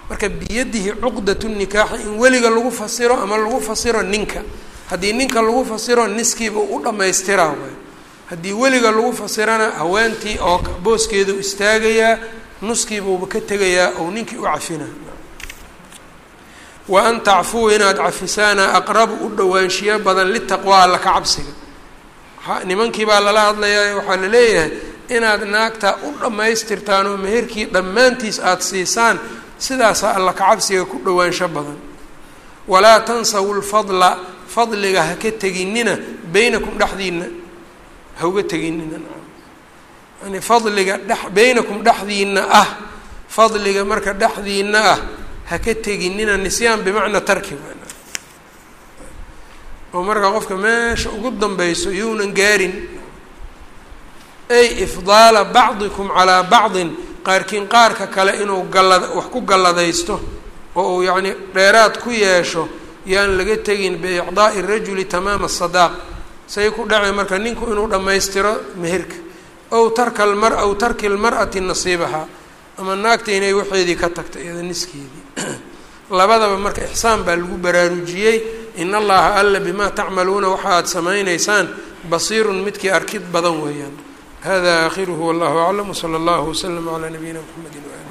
S1: marka biyadihi cuqdatu nikaaxi in weliga lagu fasiro ama lagu fasiro ninka. Haddii ninka lagu fasiro niskiiba u dhamaystiraa waay haddii weliga lagu fasirana haweentii oo booskeedu istaagayaa nuskiibuuba ka tegayaa ou ninkii u cafina. Wa an tacfuu inaad cafisaana aqrabu u dhowaanshiyo badan litaqwaa alla ka cabsiga. Nimankii baa lala hadlayaa waxaa la leeyahay inaad naagta u dhammaystirtaan oo meherkii dhammaantiis aada siisaan sidaasaa alla ka cabsiga ku dhowaansho badan. Walaa tansawu lfadla fadliga ha ka teginina beynakum dhexdiina ha uga teginina yani fadliga dhex beynakum dhexdiina ah fadliga marka dhexdiina ah ha ka teginina nisyaan bimacnaa tarki oo marka qofka meesha ugu danbeyso yuunan gaarin ay ifdaala bacdikum calaa bacdin qaarkiin qaarka kale inuu gallad wax ku galladaysto oo uu yacni dheeraad ku yeesho yaan laga tegin biicdaa'i rajuli tamaama sadaaq. Say ku dhacay marka ninku inuu dhammaystiro meherka. Ow tarka almar aw tarki lmar'ati nasiibahaa ama naagta inay waxeedii ka tagta iyada niskeedii labadaba marka ixsaan baa lagu baraarujiyey. In allaha alla bimaa tacmaluuna waxa aad samaynaysaan basiirun midkii arkid badan weeyaan hada aakhiruhu wallahu aclam wsala allahu waslama calaa nabiyina mxamedi wasaxbi